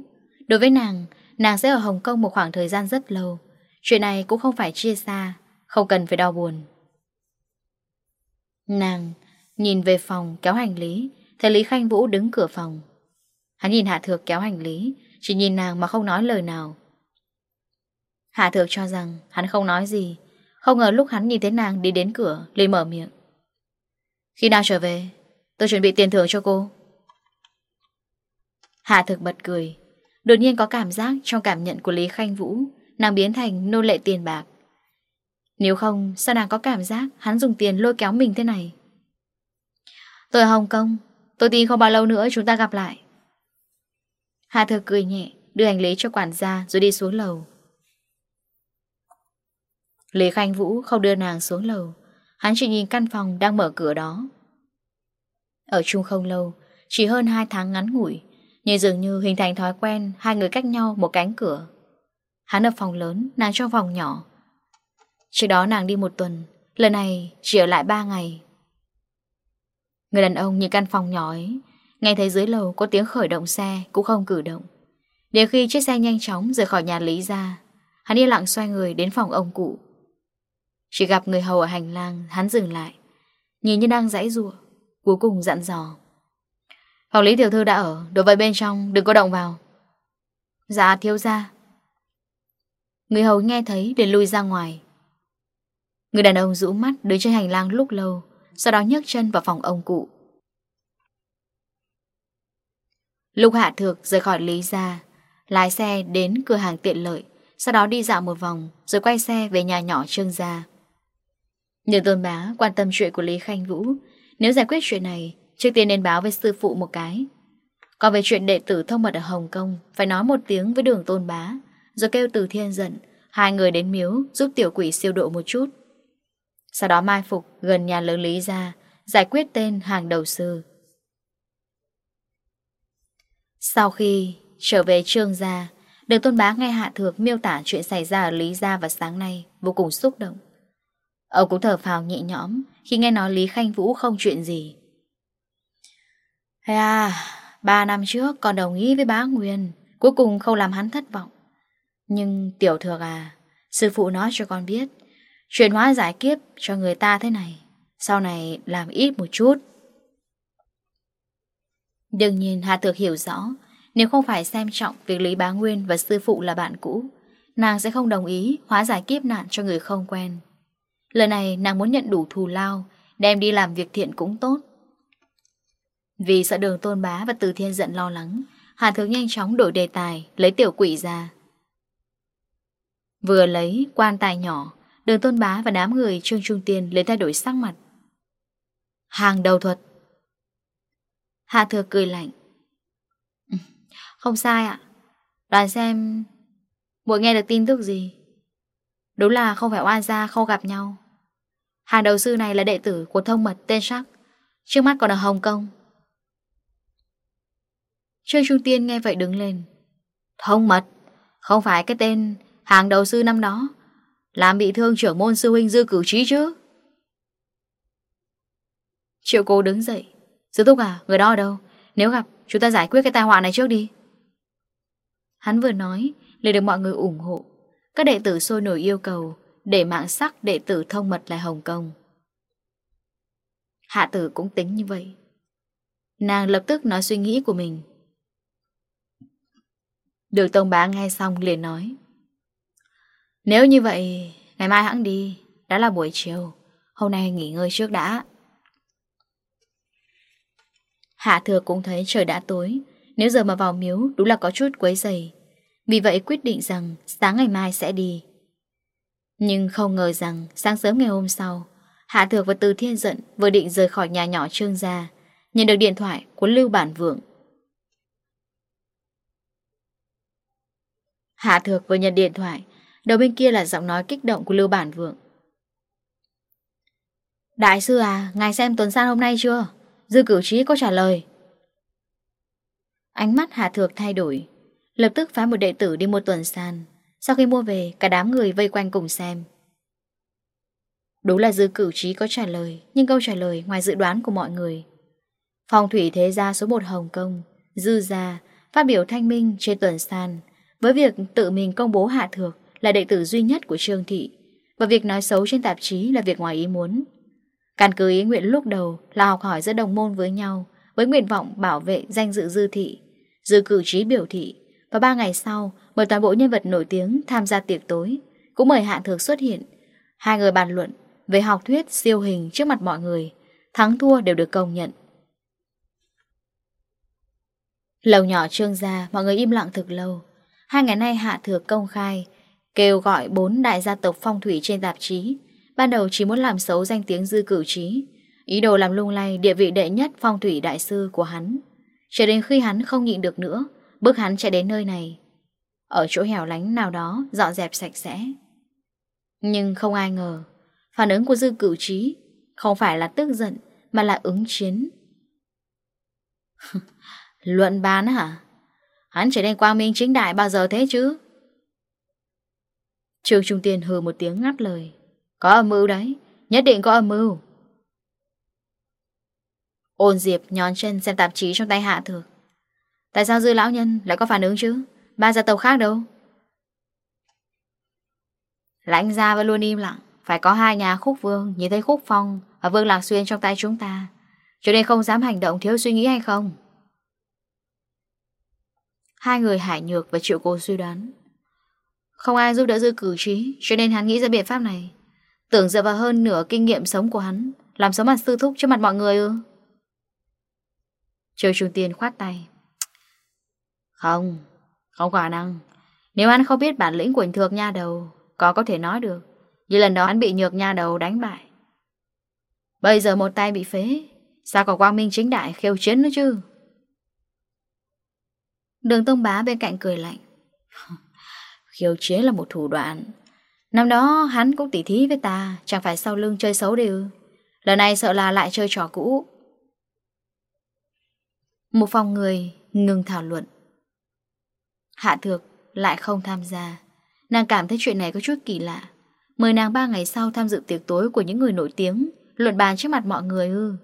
Đối với nàng, nàng sẽ ở Hồng Kông một khoảng thời gian rất lâu. Chuyện này cũng không phải chia xa, không cần phải đau buồn. Nàng nhìn về phòng kéo hành lý, thấy Lý Khanh Vũ đứng cửa phòng. Hắn nhìn Hạ Thược kéo hành lý, chỉ nhìn nàng mà không nói lời nào. Hạ Thược cho rằng hắn không nói gì, không ngờ lúc hắn nhìn thấy nàng đi đến cửa, liền mở miệng. Khi nào trở về, tôi chuẩn bị tiền thưởng cho cô. Hà thực bật cười. Đột nhiên có cảm giác trong cảm nhận của Lý Khanh Vũ, nàng biến thành nô lệ tiền bạc. Nếu không, sao nàng có cảm giác hắn dùng tiền lôi kéo mình thế này? Tôi ở Hồng Kông, tôi tin không bao lâu nữa chúng ta gặp lại. Hà thực cười nhẹ, đưa hành lý cho quản gia rồi đi xuống lầu. Lý Khanh Vũ không đưa nàng xuống lầu, hắn chỉ nhìn căn phòng đang mở cửa đó. Ở chung không lâu, chỉ hơn 2 tháng ngắn ngủi, nhưng dường như hình thành thói quen Hai người cách nhau một cánh cửa. Hắn ở phòng lớn, nàng trong phòng nhỏ. Trước đó nàng đi một tuần Lần này chỉ ở lại ba ngày. Người đàn ông nhìn căn phòng nhỏ ấy Nghe thấy dưới lầu có tiếng khởi động xe Cũng không cử động. Đến khi chiếc xe nhanh chóng rời khỏi nhà Lý ra Hắn yên lặng xoay người đến phòng ông cụ. Chỉ gặp người hầu ở hành lang Hắn dừng lại Nhìn như đang dãy ruộng Cuối cùng dặn dò. Hậu lý tiểu thư đã ở, Đối với bên trong đừng có động vào. Dạ thiếu ra Người hầu nghe thấy liền lui ra ngoài. Người đàn ông rũ mắt Đứng trên hành lang lúc lâu, Sau đó nhấc chân vào phòng ông cụ. Lục hạ thược rời khỏi lý ra Lái xe đến cửa hàng tiện lợi, Sau đó đi dạo một vòng Rồi quay xe về nhà nhỏ trương gia. Nhờ tôn bá quan tâm chuyện của Lý Khanh Vũ, Nếu giải quyết chuyện này Trước tiên nên báo với sư phụ một cái. Còn về chuyện đệ tử thông mật ở Hồng Kông, Phải nói một tiếng với đường tôn bá. Rồi kêu từ thiên giận, Hai người đến miếu giúp tiểu quỷ siêu độ một chút. Sau đó mai phục, gần nhà lớn lý ra Giải quyết tên hàng đầu sư. Sau khi trở về trương gia, Đường tôn bá nghe Hạ Thược miêu tả chuyện xảy ra ở Lý Gia vào sáng nay, Vô cùng xúc động. Ông cũng thở phào nhẹ nhõm Khi nghe nói Lý Khanh Vũ không chuyện gì. À, ba năm trước con đồng ý với bá Nguyên, cuối cùng không làm hắn thất vọng. Nhưng tiểu thược à, sư phụ nói cho con biết, chuyển hóa giải kiếp cho người ta thế này, sau này làm ít một chút. Đương nhiên Hà Thược hiểu rõ, nếu không phải xem trọng việc Lý Bá Nguyên và sư phụ là bạn cũ, nàng sẽ không đồng ý hóa giải kiếp nạn cho người không quen. Lần này nàng muốn nhận đủ thù lao, đem đi làm việc thiện cũng tốt, vì sợ đường tôn bá và từ thiên giận lo lắng, Hà Thược nhanh chóng đổi đề tài, Lấy tiểu quỷ ra. Vừa lấy quan tài nhỏ, Đường tôn bá và đám người Trương Trung Tiên lấy thay đổi sắc mặt. Hàng đầu thuật. Hà Thược cười lạnh. Ừ, không sai ạ. Đoàn xem, Muội nghe được tin tức gì? Đúng là không phải oan gia không gặp nhau. Hàng đầu sư này là đệ tử của thông mật tên sắc. Trước mắt còn ở Hồng Kông Trương Trung Tiên nghe vậy đứng lên. Thông mật, Không phải cái tên hàng đầu sư năm đó. Làm bị thương trưởng môn sư huynh dư cử trí chứ? Triệu cô đứng dậy. Sư thúc à người đó ở đâu? Nếu gặp, chúng ta giải quyết cái tai họa này trước đi. Hắn vừa nói, liền được mọi người ủng hộ. Các đệ tử sôi nổi yêu cầu Để mạng sắc đệ tử thông mật lại Hồng Kông. Hạ tử cũng tính như vậy. Nàng lập tức nói suy nghĩ của mình. Được Tông Bá nghe xong liền nói. Nếu như vậy Ngày mai hãng đi. Đã là buổi chiều. Hôm nay nghỉ ngơi trước đã. Hạ thừa cũng thấy trời đã tối. Nếu giờ mà vào miếu Đúng là có chút quấy dày Vì vậy quyết định rằng sáng ngày mai sẽ đi. Nhưng không ngờ rằng Sáng sớm ngày hôm sau Hạ Thược và Từ Thiên Dận vừa định rời khỏi nhà nhỏ Trương gia, nhận được điện thoại của Lưu Bản Vượng. Hạ Thược vừa nhận điện thoại Đầu bên kia là giọng nói kích động của Lưu Bản Vượng. Đại sư à, ngài xem tuấn san hôm nay chưa? Dư cử trí có trả lời. Ánh mắt Hạ Thược thay đổi Lập tức phái một đệ tử đi mua tuấn san. Sau khi mua về, cả đám người vây quanh cùng xem. Đúng là dư cử trí có trả lời Nhưng câu trả lời ngoài dự đoán của mọi người. Phòng thủy thế gia số 1 Hồng Kông Dư gia Phát biểu thanh minh trên tuấn san với việc tự mình công bố Hạ Thược là đệ tử duy nhất của Trương Thị và việc nói xấu trên tạp chí là việc ngoài ý muốn. Căn cứ ý nguyện lúc đầu là học hỏi giữa đồng môn với nhau với nguyện vọng bảo vệ danh dự dư thị, dư cử trí biểu thị và ba ngày sau mời toàn bộ nhân vật nổi tiếng tham gia tiệc tối cũng mời Hạ Thược xuất hiện. Hai người bàn luận về học thuyết siêu hình trước mặt mọi người thắng thua đều được công nhận. Lầu nhỏ trương gia, mọi người im lặng thực lâu, Hai ngày nay Hạ Thược công khai, Kêu gọi bốn đại gia tộc phong thủy trên tạp chí, Ban đầu chỉ muốn làm xấu danh tiếng dư cử trí. Ý đồ làm lung lay địa vị đệ nhất phong thủy đại sư của hắn. Cho đến khi hắn không nhịn được nữa, Bước hắn chạy đến nơi này. Ở chỗ hẻo lánh nào đó, dọn dẹp sạch sẽ. Nhưng không ai ngờ, Phản ứng của dư cử trí Không phải là tức giận, Mà là ứng chiến. Luận bán hả? Hắn trở nên quang minh chính đại bao giờ thế chứ? Trường Trung Tiên hừ một tiếng ngắt lời. Có âm mưu đấy, Nhất định có âm mưu. Ôn Diệp nhón chân xem tạp chí trong tay hạ thược. Tại sao dư lão nhân lại có phản ứng chứ? Ba gia tộc khác đâu? Lãnh gia vẫn luôn im lặng. Phải có hai nhà khúc vương, Nhìn thấy khúc phong Và vương lạc xuyên trong tay chúng ta. Cho nên không dám hành động thiếu suy nghĩ hay không? Hai người Hải Nhược và Triệu Cố suy đoán. Không ai giúp đỡ dư cử trí, Cho nên hắn nghĩ ra biện pháp này. Tưởng dựa vào hơn nửa kinh nghiệm sống của hắn, Làm xấu mặt sư thúc trước mặt mọi người ư? Châu Trung Tiên khoát tay. Không Không khả năng. Nếu hắn không biết bản lĩnh của thược nha đầu, Có có thể nói được. Như lần đó hắn bị nhược nha đầu đánh bại. Bây giờ một tay bị phế, Sao còn quang minh chính đại khiêu chiến nữa chứ? Đường Tông Bá bên cạnh cười lạnh. Khiêu chế là một thủ đoạn. Năm đó hắn cũng tỉ thí với ta, Chẳng phải sau lưng chơi xấu đi ư? Lần này sợ là lại chơi trò cũ. Một phòng người ngừng thảo luận. Hạ thược lại không tham gia. Nàng cảm thấy chuyện này có chút kỳ lạ. Mời nàng ba ngày sau tham dự tiệc tối của những người nổi tiếng, Luận bàn trước mặt mọi người ư?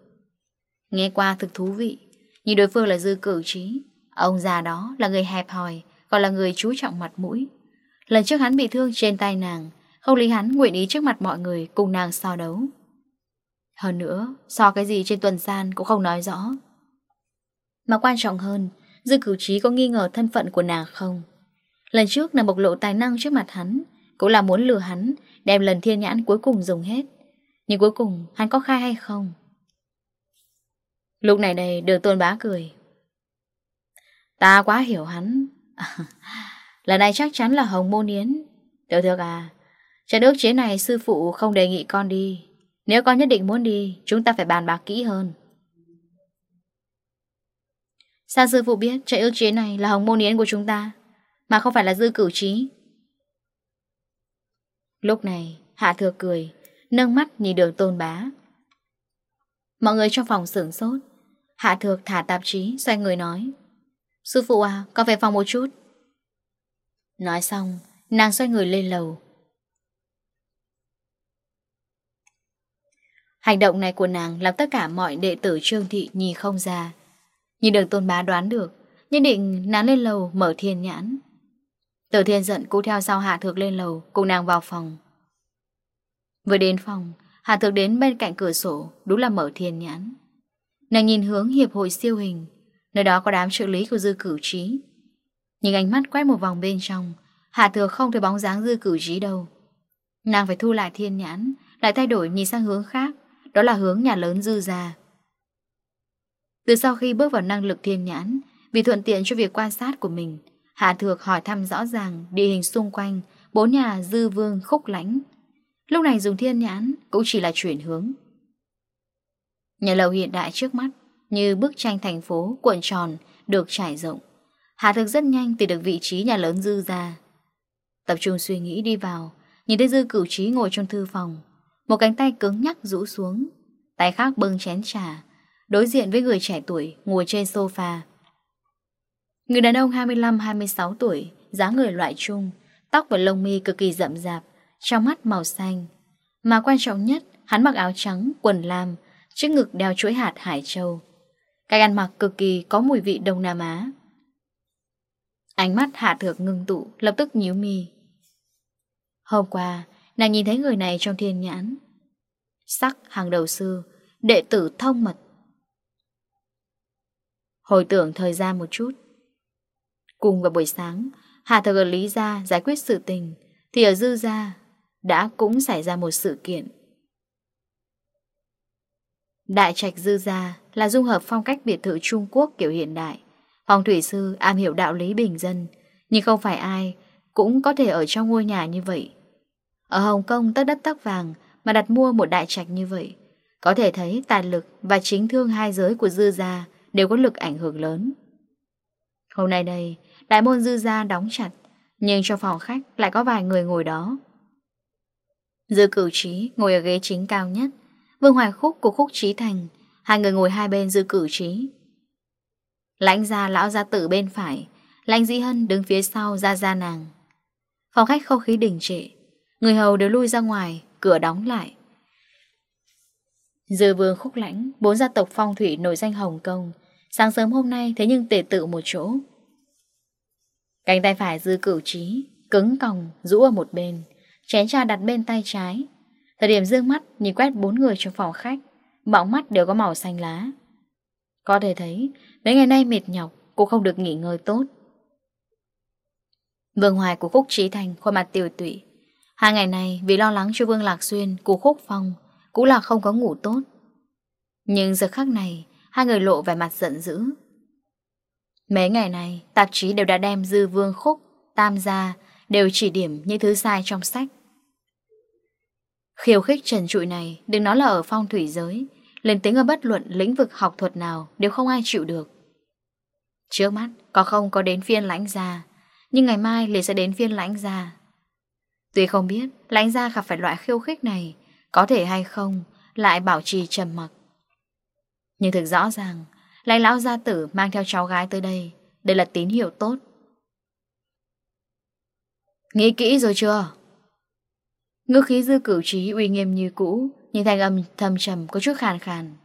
Nghe qua thực thú vị Nhưng đối phương là dư cử trí. Ông già đó là người hẹp hòi Còn là người chú trọng mặt mũi. Lần trước hắn bị thương trên tay nàng Không lý hắn nguyện ý trước mặt mọi người Cùng nàng so đấu. Hơn nữa, so cái gì trên tuần gian Cũng không nói rõ. Mà quan trọng hơn Dư cửu trí có nghi ngờ thân phận của nàng không? Lần trước nàng bộc lộ tài năng trước mặt hắn Cũng là muốn lừa hắn Đem lần thiên nhãn cuối cùng dùng hết. Nhưng cuối cùng hắn có khai hay không? Lúc này đây đường tôn bá cười. Ta quá hiểu hắn. Lần này chắc chắn là Hồng Môn Yến. Tiểu thược à Trận ước chế này sư phụ không đề nghị con đi. Nếu con nhất định muốn đi, Chúng ta phải bàn bạc kỹ hơn. Sao sư phụ biết trận ước chế này là Hồng Môn Yến của chúng ta, Mà không phải là dư cửu trí? Lúc này, Hạ thừa cười, Nâng mắt nhìn đường tôn bá. Mọi người trong phòng sửng sốt. Hạ thược thả tạp chí, Xoay người nói. Sư phụ à, con về phòng một chút. Nói xong, nàng xoay người lên lầu. Hành động này của nàng làm tất cả mọi đệ tử Trương Thị nhìn không ra. Nhìn đường tôn bá đoán được, nhất định nàng lên lầu mở thiên nhãn. tử thiên giận cũng theo sau Hạ Thược lên lầu cùng nàng vào phòng. Vừa đến phòng, Hạ Thược đến bên cạnh cửa sổ, đúng là mở thiên nhãn. Nàng nhìn hướng hiệp hội siêu hình, Nơi đó có đám trợ lý của dư cử trí. Nhưng ánh mắt quét một vòng bên trong Hạ thừa không thấy bóng dáng dư cử trí đâu. Nàng phải thu lại thiên nhãn, Lại thay đổi nhìn sang hướng khác, Đó là hướng nhà lớn dư già Từ sau khi bước vào năng lực thiên nhãn, Vì thuận tiện cho việc quan sát của mình Hạ thược hỏi thăm rõ ràng Địa hình xung quanh Bốn nhà dư vương khúc lãnh. Lúc này dùng thiên nhãn Cũng chỉ là chuyển hướng. Nhà lầu hiện đại trước mắt như bức tranh thành phố cuộn tròn được trải rộng. Hà thực rất nhanh tìm được vị trí nhà lớn dư ra. Tập trung suy nghĩ đi vào, nhìn thấy dư cửu trí ngồi trong thư phòng. Một cánh tay cứng nhắc rũ xuống, tay khác bưng chén trà, đối diện với người trẻ tuổi ngồi trên sofa. Người đàn ông 25-26 tuổi, dáng người loại trung, tóc và lông mi cực kỳ rậm rạp, trong mắt màu xanh. Mà quan trọng nhất, hắn mặc áo trắng, quần lam, trước ngực đeo chuỗi hạt hải châu. Cách ăn mặc cực kỳ có mùi vị Đông Nam Á. Ánh mắt Hạ Thược ngưng tụ, Lập tức nhíu mi. Hôm qua, Nàng nhìn thấy người này trong thiên nhãn. Sắc hàng đầu sư, Đệ tử thông mật. Hồi tưởng thời gian một chút. Cùng vào buổi sáng, Hạ Thược ở Lý Gia giải quyết sự tình, Thì ở Dư Gia Đã cũng xảy ra một sự kiện. Đại trạch Dư Gia là dung hợp phong cách biệt thự Trung Quốc kiểu hiện đại. phòng thủy sư am hiểu đạo lý bình dân, nhưng không phải ai cũng có thể ở trong ngôi nhà như vậy. Ở Hồng Kông tất đất tắc vàng mà đặt mua một đại trạch như vậy, có thể thấy tài lực và chính thương hai giới của dư gia đều có lực ảnh hưởng lớn. Hôm nay đây, đại môn dư gia đóng chặt, nhưng cho phòng khách lại có vài người ngồi đó. Dư cửu trí ngồi ở ghế chính cao nhất, Vương Hoài Khúc của Khúc Trí Thành Hai người ngồi hai bên dư cử trí Lãnh gia lão gia tử bên phải, Lãnh dĩ hân đứng phía sau ra ra nàng. Phòng khách không khí đình trệ, Người hầu đều lui ra ngoài, Cửa đóng lại. Dư vương khúc lãnh, Bốn gia tộc phong thủy nổi danh Hồng Kông. Sáng sớm hôm nay thế nhưng tề tự một chỗ. Cánh tay phải dư cử trí Cứng còng, rũ ở một bên. Chén trà đặt bên tay trái. Thời điểm dương mắt, nhìn quét bốn người trong phòng khách. Mỏng mắt đều có màu xanh lá. Có thể thấy Mấy ngày nay mệt nhọc Cô không được nghỉ ngơi tốt. Vương hoài của Khúc Trí Thành Khuôn mặt tiều tụy. Hai ngày này vì lo lắng cho Vương Lạc Xuyên cô Khúc Phong Cũng là không có ngủ tốt. Nhưng giờ khắc này Hai người lộ vẻ mặt giận dữ. Mấy ngày này, tạp chí đều đã đem dư vương khúc, tam gia đều chỉ điểm những thứ sai trong sách. Khiêu khích trần trụi này, đừng nói là ở phong thủy giới, Lên tiếng ở bất luận lĩnh vực học thuật nào đều không ai chịu được. Trước mắt, có không có đến phiên lãnh gia, Nhưng ngày mai liền sẽ đến phiên lãnh gia. Tuy không biết lãnh gia gặp phải loại khiêu khích này, Có thể hay không lại bảo trì trầm mặc. Nhưng thực rõ ràng, Lãnh lão gia tử mang theo cháu gái tới đây Đây là tín hiệu tốt. Nghĩ kỹ rồi chưa? Ngữ khí dư cử trí uy nghiêm như cũ, Nhưng thanh âm thầm trầm có chút khàn khàn.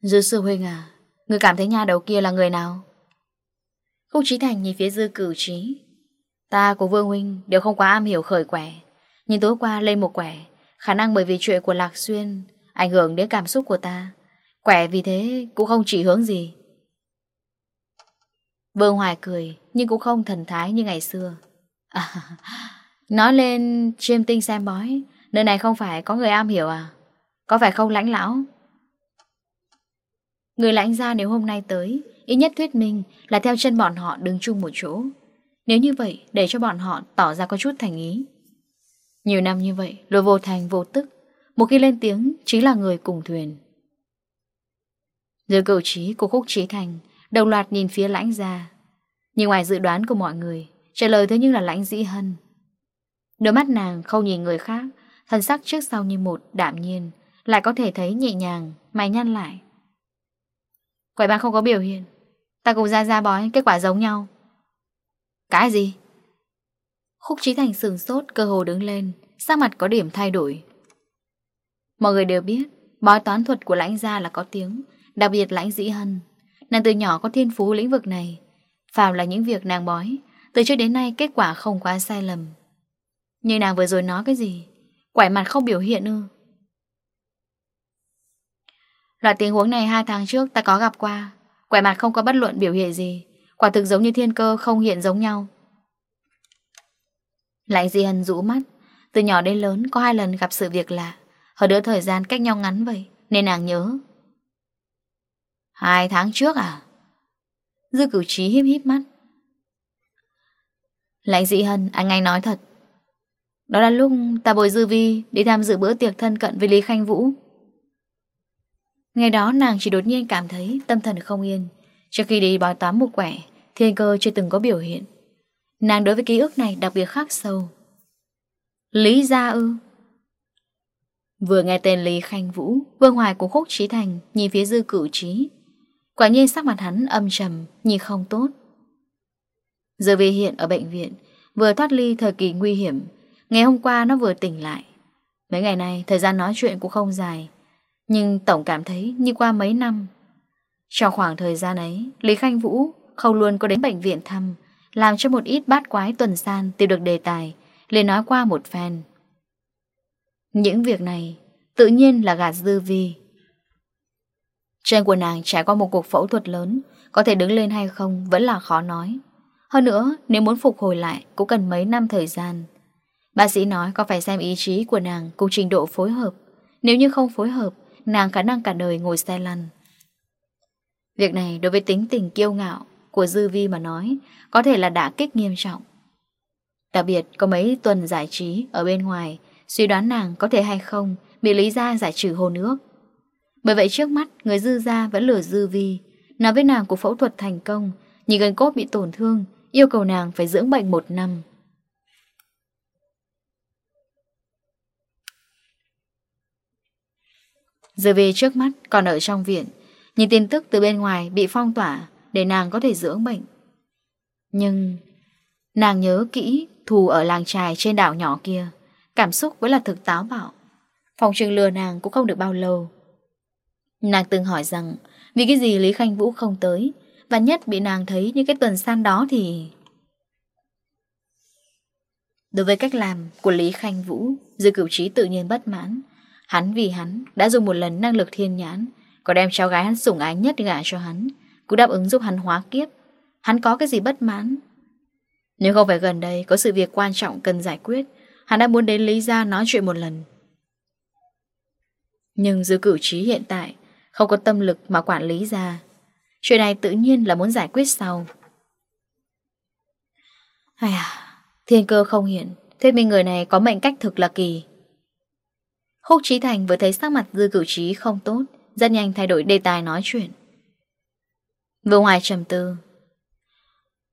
Dư sư huynh à người cảm thấy nhà đầu kia là người nào? Khúc trí thành nhìn phía dư cử trí Ta của Vương Huynh, đều không quá am hiểu khởi quẻ Nhìn tối qua lên một quẻ, Khả năng bởi vì chuyện của Lạc Xuyên Ảnh hưởng đến cảm xúc của ta. Quẻ vì thế cũng không chỉ hướng gì. Vương Hoài cười, Nhưng cũng không thần thái như ngày xưa. À Nói lên Jim tinh xem bói. Nơi này không phải có người am hiểu à? Có phải không lãnh lão? Người lãnh gia nếu hôm nay tới, Ít nhất thuyết minh là theo chân bọn họ đứng chung một chỗ. Nếu như vậy, Để cho bọn họ tỏ ra có chút thành ý. Nhiều năm như vậy, Lôi vô thành vô tức. Một khi lên tiếng, chính là người cùng thuyền. Giờ cựu trí của khúc trí thành, Đồng loạt nhìn phía lãnh gia. Nhưng ngoài dự đoán của mọi người, Trả lời thế nhưng là lãnh dĩ hân. Đôi mắt nàng không nhìn người khác, thân sắc trước sau như một đạm nhiên, Lại có thể thấy nhẹ nhàng, Mày nhăn lại. Quậy bạn không có biểu hiện, Ta cùng ra ra bói kết quả giống nhau. Cái gì? Khúc Trí Thành sừng sốt, cơ hồ đứng lên, Sắc mặt có điểm thay đổi. Mọi người đều biết, Bói toán thuật của lãnh gia là có tiếng, Đặc biệt lãnh dĩ hân. Nàng từ nhỏ có thiên phú lĩnh vực này. Phạm là những việc nàng bói, Từ trước đến nay kết quả không quá sai lầm như nàng vừa rồi nói cái gì? Quải mặt không biểu hiện ư? Loại tình huống này hai tháng trước ta có gặp qua. Quẻ mặt không có bất luận biểu hiện gì. Quả thực giống như thiên cơ không hiện giống nhau. Lại di hân rũ mắt. Từ nhỏ đến lớn, có hai lần gặp sự việc lạ. Hồi đứa thời gian cách nhau ngắn vậy, Nên nàng nhớ. Hai tháng trước à? Dư cửu trí hiếp hiếp mắt. Lãnh dị hân, anh anh nói thật. Đó là lúc ta bồi dư vi đi tham dự bữa tiệc thân cận với Lý Khanh Vũ. Ngày đó nàng chỉ đột nhiên cảm thấy tâm thần không yên. Trước khi đi bói toán một quẻ, thiên cơ chưa từng có biểu hiện. Nàng đối với ký ức này đặc biệt khác sâu. Lý Gia Ư Vừa nghe tên Lý Khanh Vũ, Vương Hoài của Khúc Trí Thành nhìn phía dư cử trí. Quả nhiên sắc mặt hắn âm trầm, nhìn không tốt. Giờ về hiện ở bệnh viện, vừa thoát ly thời kỳ nguy hiểm, Ngày hôm qua nó vừa tỉnh lại. Mấy ngày nay, thời gian nói chuyện cũng không dài, Nhưng Tổng cảm thấy như qua mấy năm. Trong khoảng thời gian ấy, Lý Khanh Vũ không luôn có đến bệnh viện thăm, Làm cho một ít bát quái tuần san Tìm được đề tài, liền nói qua một phen. Những việc này Tự nhiên là gạt dư vi. Trên của nàng trải qua một cuộc phẫu thuật lớn, Có thể đứng lên hay không Vẫn là khó nói. Hơn nữa, nếu muốn phục hồi lại Cũng cần mấy năm thời gian. Bác sĩ nói có phải xem ý chí của nàng cùng trình độ phối hợp. Nếu như không phối hợp, nàng khả năng cả đời ngồi xe lăn. Việc này đối với tính tình kiêu ngạo của Dư Vi mà nói có thể là đã kích nghiêm trọng. Đặc biệt có mấy tuần giải trí ở bên ngoài suy đoán nàng có thể hay không bị Lý Gia giải trừ hồ nước. Bởi vậy trước mắt người Dư Gia vẫn lừa Dư Vi nói với nàng cuộc phẫu thuật thành công nhưng gần cốt bị tổn thương yêu cầu nàng phải dưỡng bệnh một năm. Giờ về trước mắt còn ở trong viện, Nhìn tin tức từ bên ngoài bị phong tỏa Để nàng có thể dưỡng bệnh. Nhưng Nàng nhớ kỹ thù ở làng trài trên đảo nhỏ kia, Cảm xúc vẫn là thực táo bạo. Phòng trường lừa nàng cũng không được bao lâu. Nàng từng hỏi rằng, Vì cái gì Lý Khanh Vũ không tới, Và nhất bị nàng thấy như cái tuần san đó thì Đối với cách làm của Lý Khanh Vũ Dư cửu trí tự nhiên bất mãn Hắn vì hắn đã dùng một lần năng lực thiên nhãn Có đem cháu gái hắn sủng ái nhất gả cho hắn Cũng đáp ứng giúp hắn hóa kiếp. Hắn có cái gì bất mãn? Nếu không phải gần đây có sự việc quan trọng cần giải quyết Hắn đã muốn đến Lý Gia nói chuyện một lần. Nhưng dư cử trí hiện tại Không có tâm lực mà quản lý ra Chuyện này tự nhiên là muốn giải quyết sau. Ai à, Thiên cơ không hiện Thuyết minh người này có mệnh cách thực là kỳ. Húc Trí Thành vừa thấy sắc mặt dư cử trí không tốt, rất nhanh thay đổi đề tài nói chuyện. Vô ngoài trầm tư.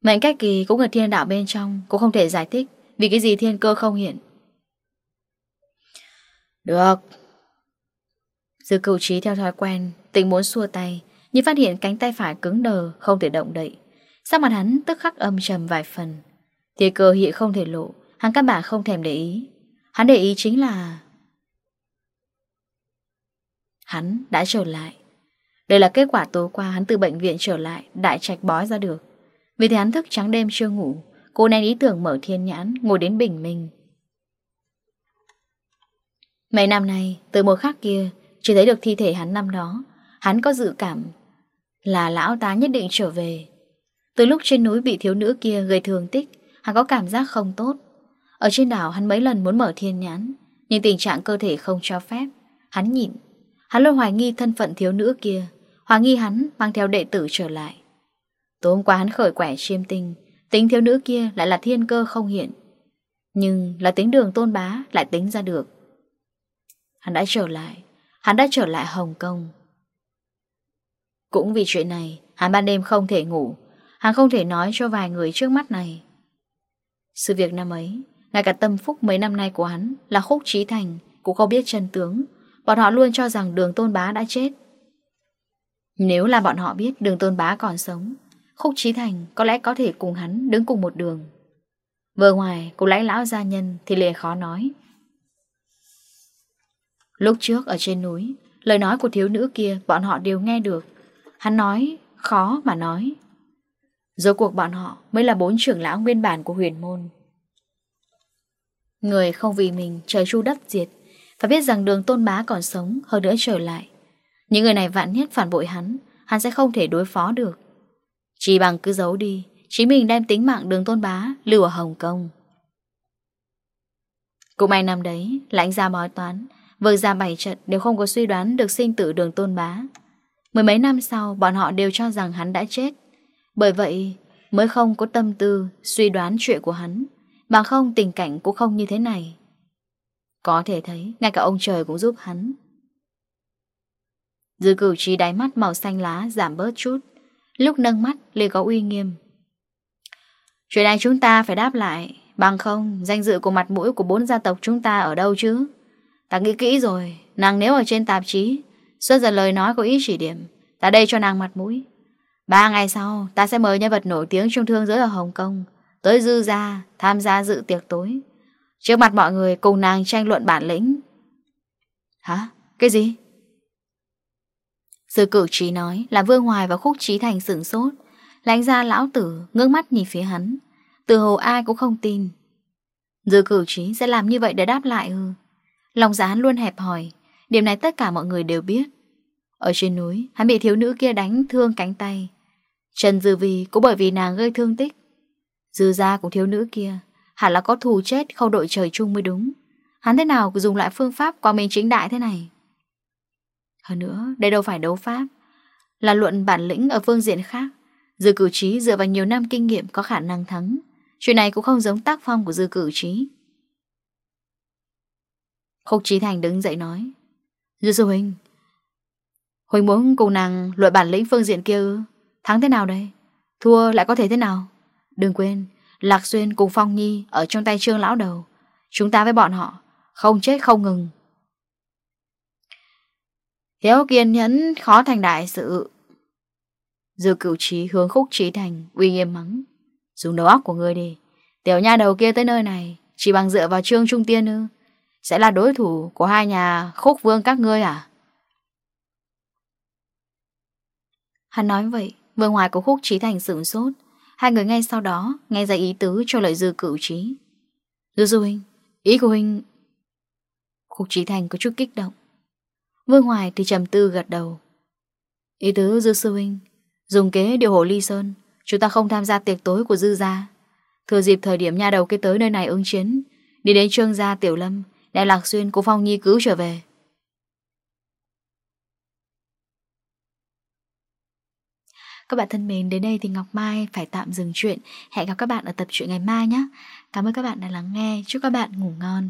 Mệnh cách kỳ cũng ở thiên đạo bên trong, cũng không thể giải thích vì cái gì thiên cơ không hiện. Được. Dư cửu trí theo thói quen, tình muốn xua tay, nhưng phát hiện cánh tay phải cứng đờ, không thể động đậy. Sắc mặt hắn tức khắc âm trầm vài phần. Thiên cơ hiện không thể lộ, hắn các bạn không thèm để ý. Hắn để ý chính là Hắn đã trở lại. Đây là kết quả tối qua hắn từ bệnh viện trở lại, Đại trạch bói ra được. Vì thế hắn thức trắng đêm chưa ngủ, Cô nén ý tưởng mở thiên nhãn, Ngồi đến bình minh. Mấy năm nay, Từ một khắc kia, Chỉ thấy được thi thể hắn năm đó. Hắn có dự cảm Là lão tá nhất định trở về. Từ lúc trên núi bị thiếu nữ kia gây thương tích, Hắn có cảm giác không tốt. Ở trên đảo hắn mấy lần muốn mở thiên nhãn, Nhưng tình trạng cơ thể không cho phép. Hắn nhịn. Hắn luôn hoài nghi thân phận thiếu nữ kia, Hoài nghi hắn mang theo đệ tử trở lại. Tối hôm qua hắn khởi quẻ chiêm tinh, Tính thiếu nữ kia lại là thiên cơ không hiện. Nhưng là tính đường tôn bá Lại tính ra được. Hắn đã trở lại, Hắn đã trở lại Hồng Kông. Cũng vì chuyện này, Hắn ban đêm không thể ngủ. Hắn không thể nói cho vài người trước mắt này. Sự việc năm ấy, Ngay cả tâm phúc mấy năm nay của hắn Là khúc trí thành, Cũng không biết chân tướng. Bọn họ luôn cho rằng đường tôn bá đã chết. Nếu là bọn họ biết đường tôn bá còn sống, Khúc Trí Thành có lẽ có thể cùng hắn đứng cùng một đường. Vừa ngoài, cô lãnh lão gia nhân thì lìa khó nói. Lúc trước ở trên núi, Lời nói của thiếu nữ kia bọn họ đều nghe được. Hắn nói, khó mà nói. Rồi cuộc bọn họ mới là bốn trưởng lão nguyên bản của huyền môn. Người không vì mình trời chu đất diệt phải biết rằng đường tôn bá còn sống, Hơn nữa trở lại. Những người này vạn nhất phản bội hắn Hắn sẽ không thể đối phó được. Chỉ bằng cứ giấu đi, Chính mình đem tính mạng đường tôn bá Lưu ở Hồng Kông. Cũng may năm đấy, Lãnh ra bói toán Vừa ra bảy trận đều không có suy đoán được sinh tử đường tôn bá. Mười mấy năm sau, Bọn họ đều cho rằng hắn đã chết. Bởi vậy, mới không có tâm tư Suy đoán chuyện của hắn, Mà không tình cảnh cũng không như thế này. Có thể thấy Ngay cả ông trời cũng giúp hắn. Dư cử trí đáy mắt màu xanh lá Giảm bớt chút. Lúc nâng mắt liền có uy nghiêm. Chuyện này chúng ta phải đáp lại. Bằng không danh dự của mặt mũi Của bốn gia tộc chúng ta ở đâu chứ? Ta nghĩ kỹ rồi. Nàng nếu ở trên tạp chí Xuất ra lời nói có ý chỉ điểm Ta đây cho nàng mặt mũi. Ba ngày sau, ta sẽ mời nhân vật nổi tiếng trong thương giới ở Hồng Kông tới dư gia tham gia dự tiệc tối. Trước mặt mọi người cùng nàng tranh luận bản lĩnh. Hả? Cái gì? Sư cử trí nói là Vương Hoài và Khúc Trí Thành sửng sốt. Lánh ra lão tử ngước mắt nhìn phía hắn. Từ hồ ai cũng không tin. Dư cử trí sẽ làm như vậy để đáp lại ư? Lòng giá hắn luôn hẹp hòi. Điểm này tất cả mọi người đều biết. Ở trên núi Hắn bị thiếu nữ kia đánh thương cánh tay. Trần Dư Vi cũng bởi vì nàng gây thương tích. Dư ra của thiếu nữ kia Hẳn là có thù chết, không đội trời chung mới đúng. Hắn thế nào dùng lại phương pháp quang minh chính đại thế này? Hơn nữa, Đây đâu phải đấu pháp, Là luận bản lĩnh ở phương diện khác. Dư cử trí dựa vào nhiều năm kinh nghiệm Có khả năng thắng. Chuyện này cũng không giống tác phong của dư cử trí. Khúc Trí Thành đứng dậy nói, Dư sư huynh Huynh muốn cùng nàng luận bản lĩnh phương diện kia Thắng thế nào đây? Thua lại có thể thế nào? Đừng quên Lạc Xuyên cùng Phong Nhi ở trong tay trương lão đầu. Chúng ta với bọn họ, không chết không ngừng. Thiếu kiên nhẫn khó thành đại sự. Dư cửu trí hướng khúc trí thành, uy nghiêm mắng. Dùng đầu óc của ngươi đi. Tiểu nha đầu kia tới nơi này, chỉ bằng dựa vào trương trung tiên ư. Sẽ là đối thủ của hai nhà khúc vương các ngươi à? Hắn nói vậy, vừa ngoài của khúc trí thành sửng sốt. Hai người ngay sau đó, nghe ra ý tứ cho lợi dư cửu trí. Dư dư huynh, Ý của huynh Khúc trí thành có chút kích động. Vương Hoài thì trầm tư gật đầu. Ý tứ dư sư huynh, Dùng kế điều hộ ly sơn, Chúng ta không tham gia tiệc tối của dư gia. Thừa dịp thời điểm nhà đầu kia tới nơi này ứng chiến, Đi đến trương gia tiểu lâm, Đại Lạc Xuyên của Phong Nhi cứu trở về. Các bạn thân mến, đến đây thì Ngọc Mai phải tạm dừng chuyện. Hẹn gặp các bạn ở tập truyện ngày mai nhé. Cảm ơn các bạn đã lắng nghe. Chúc các bạn ngủ ngon.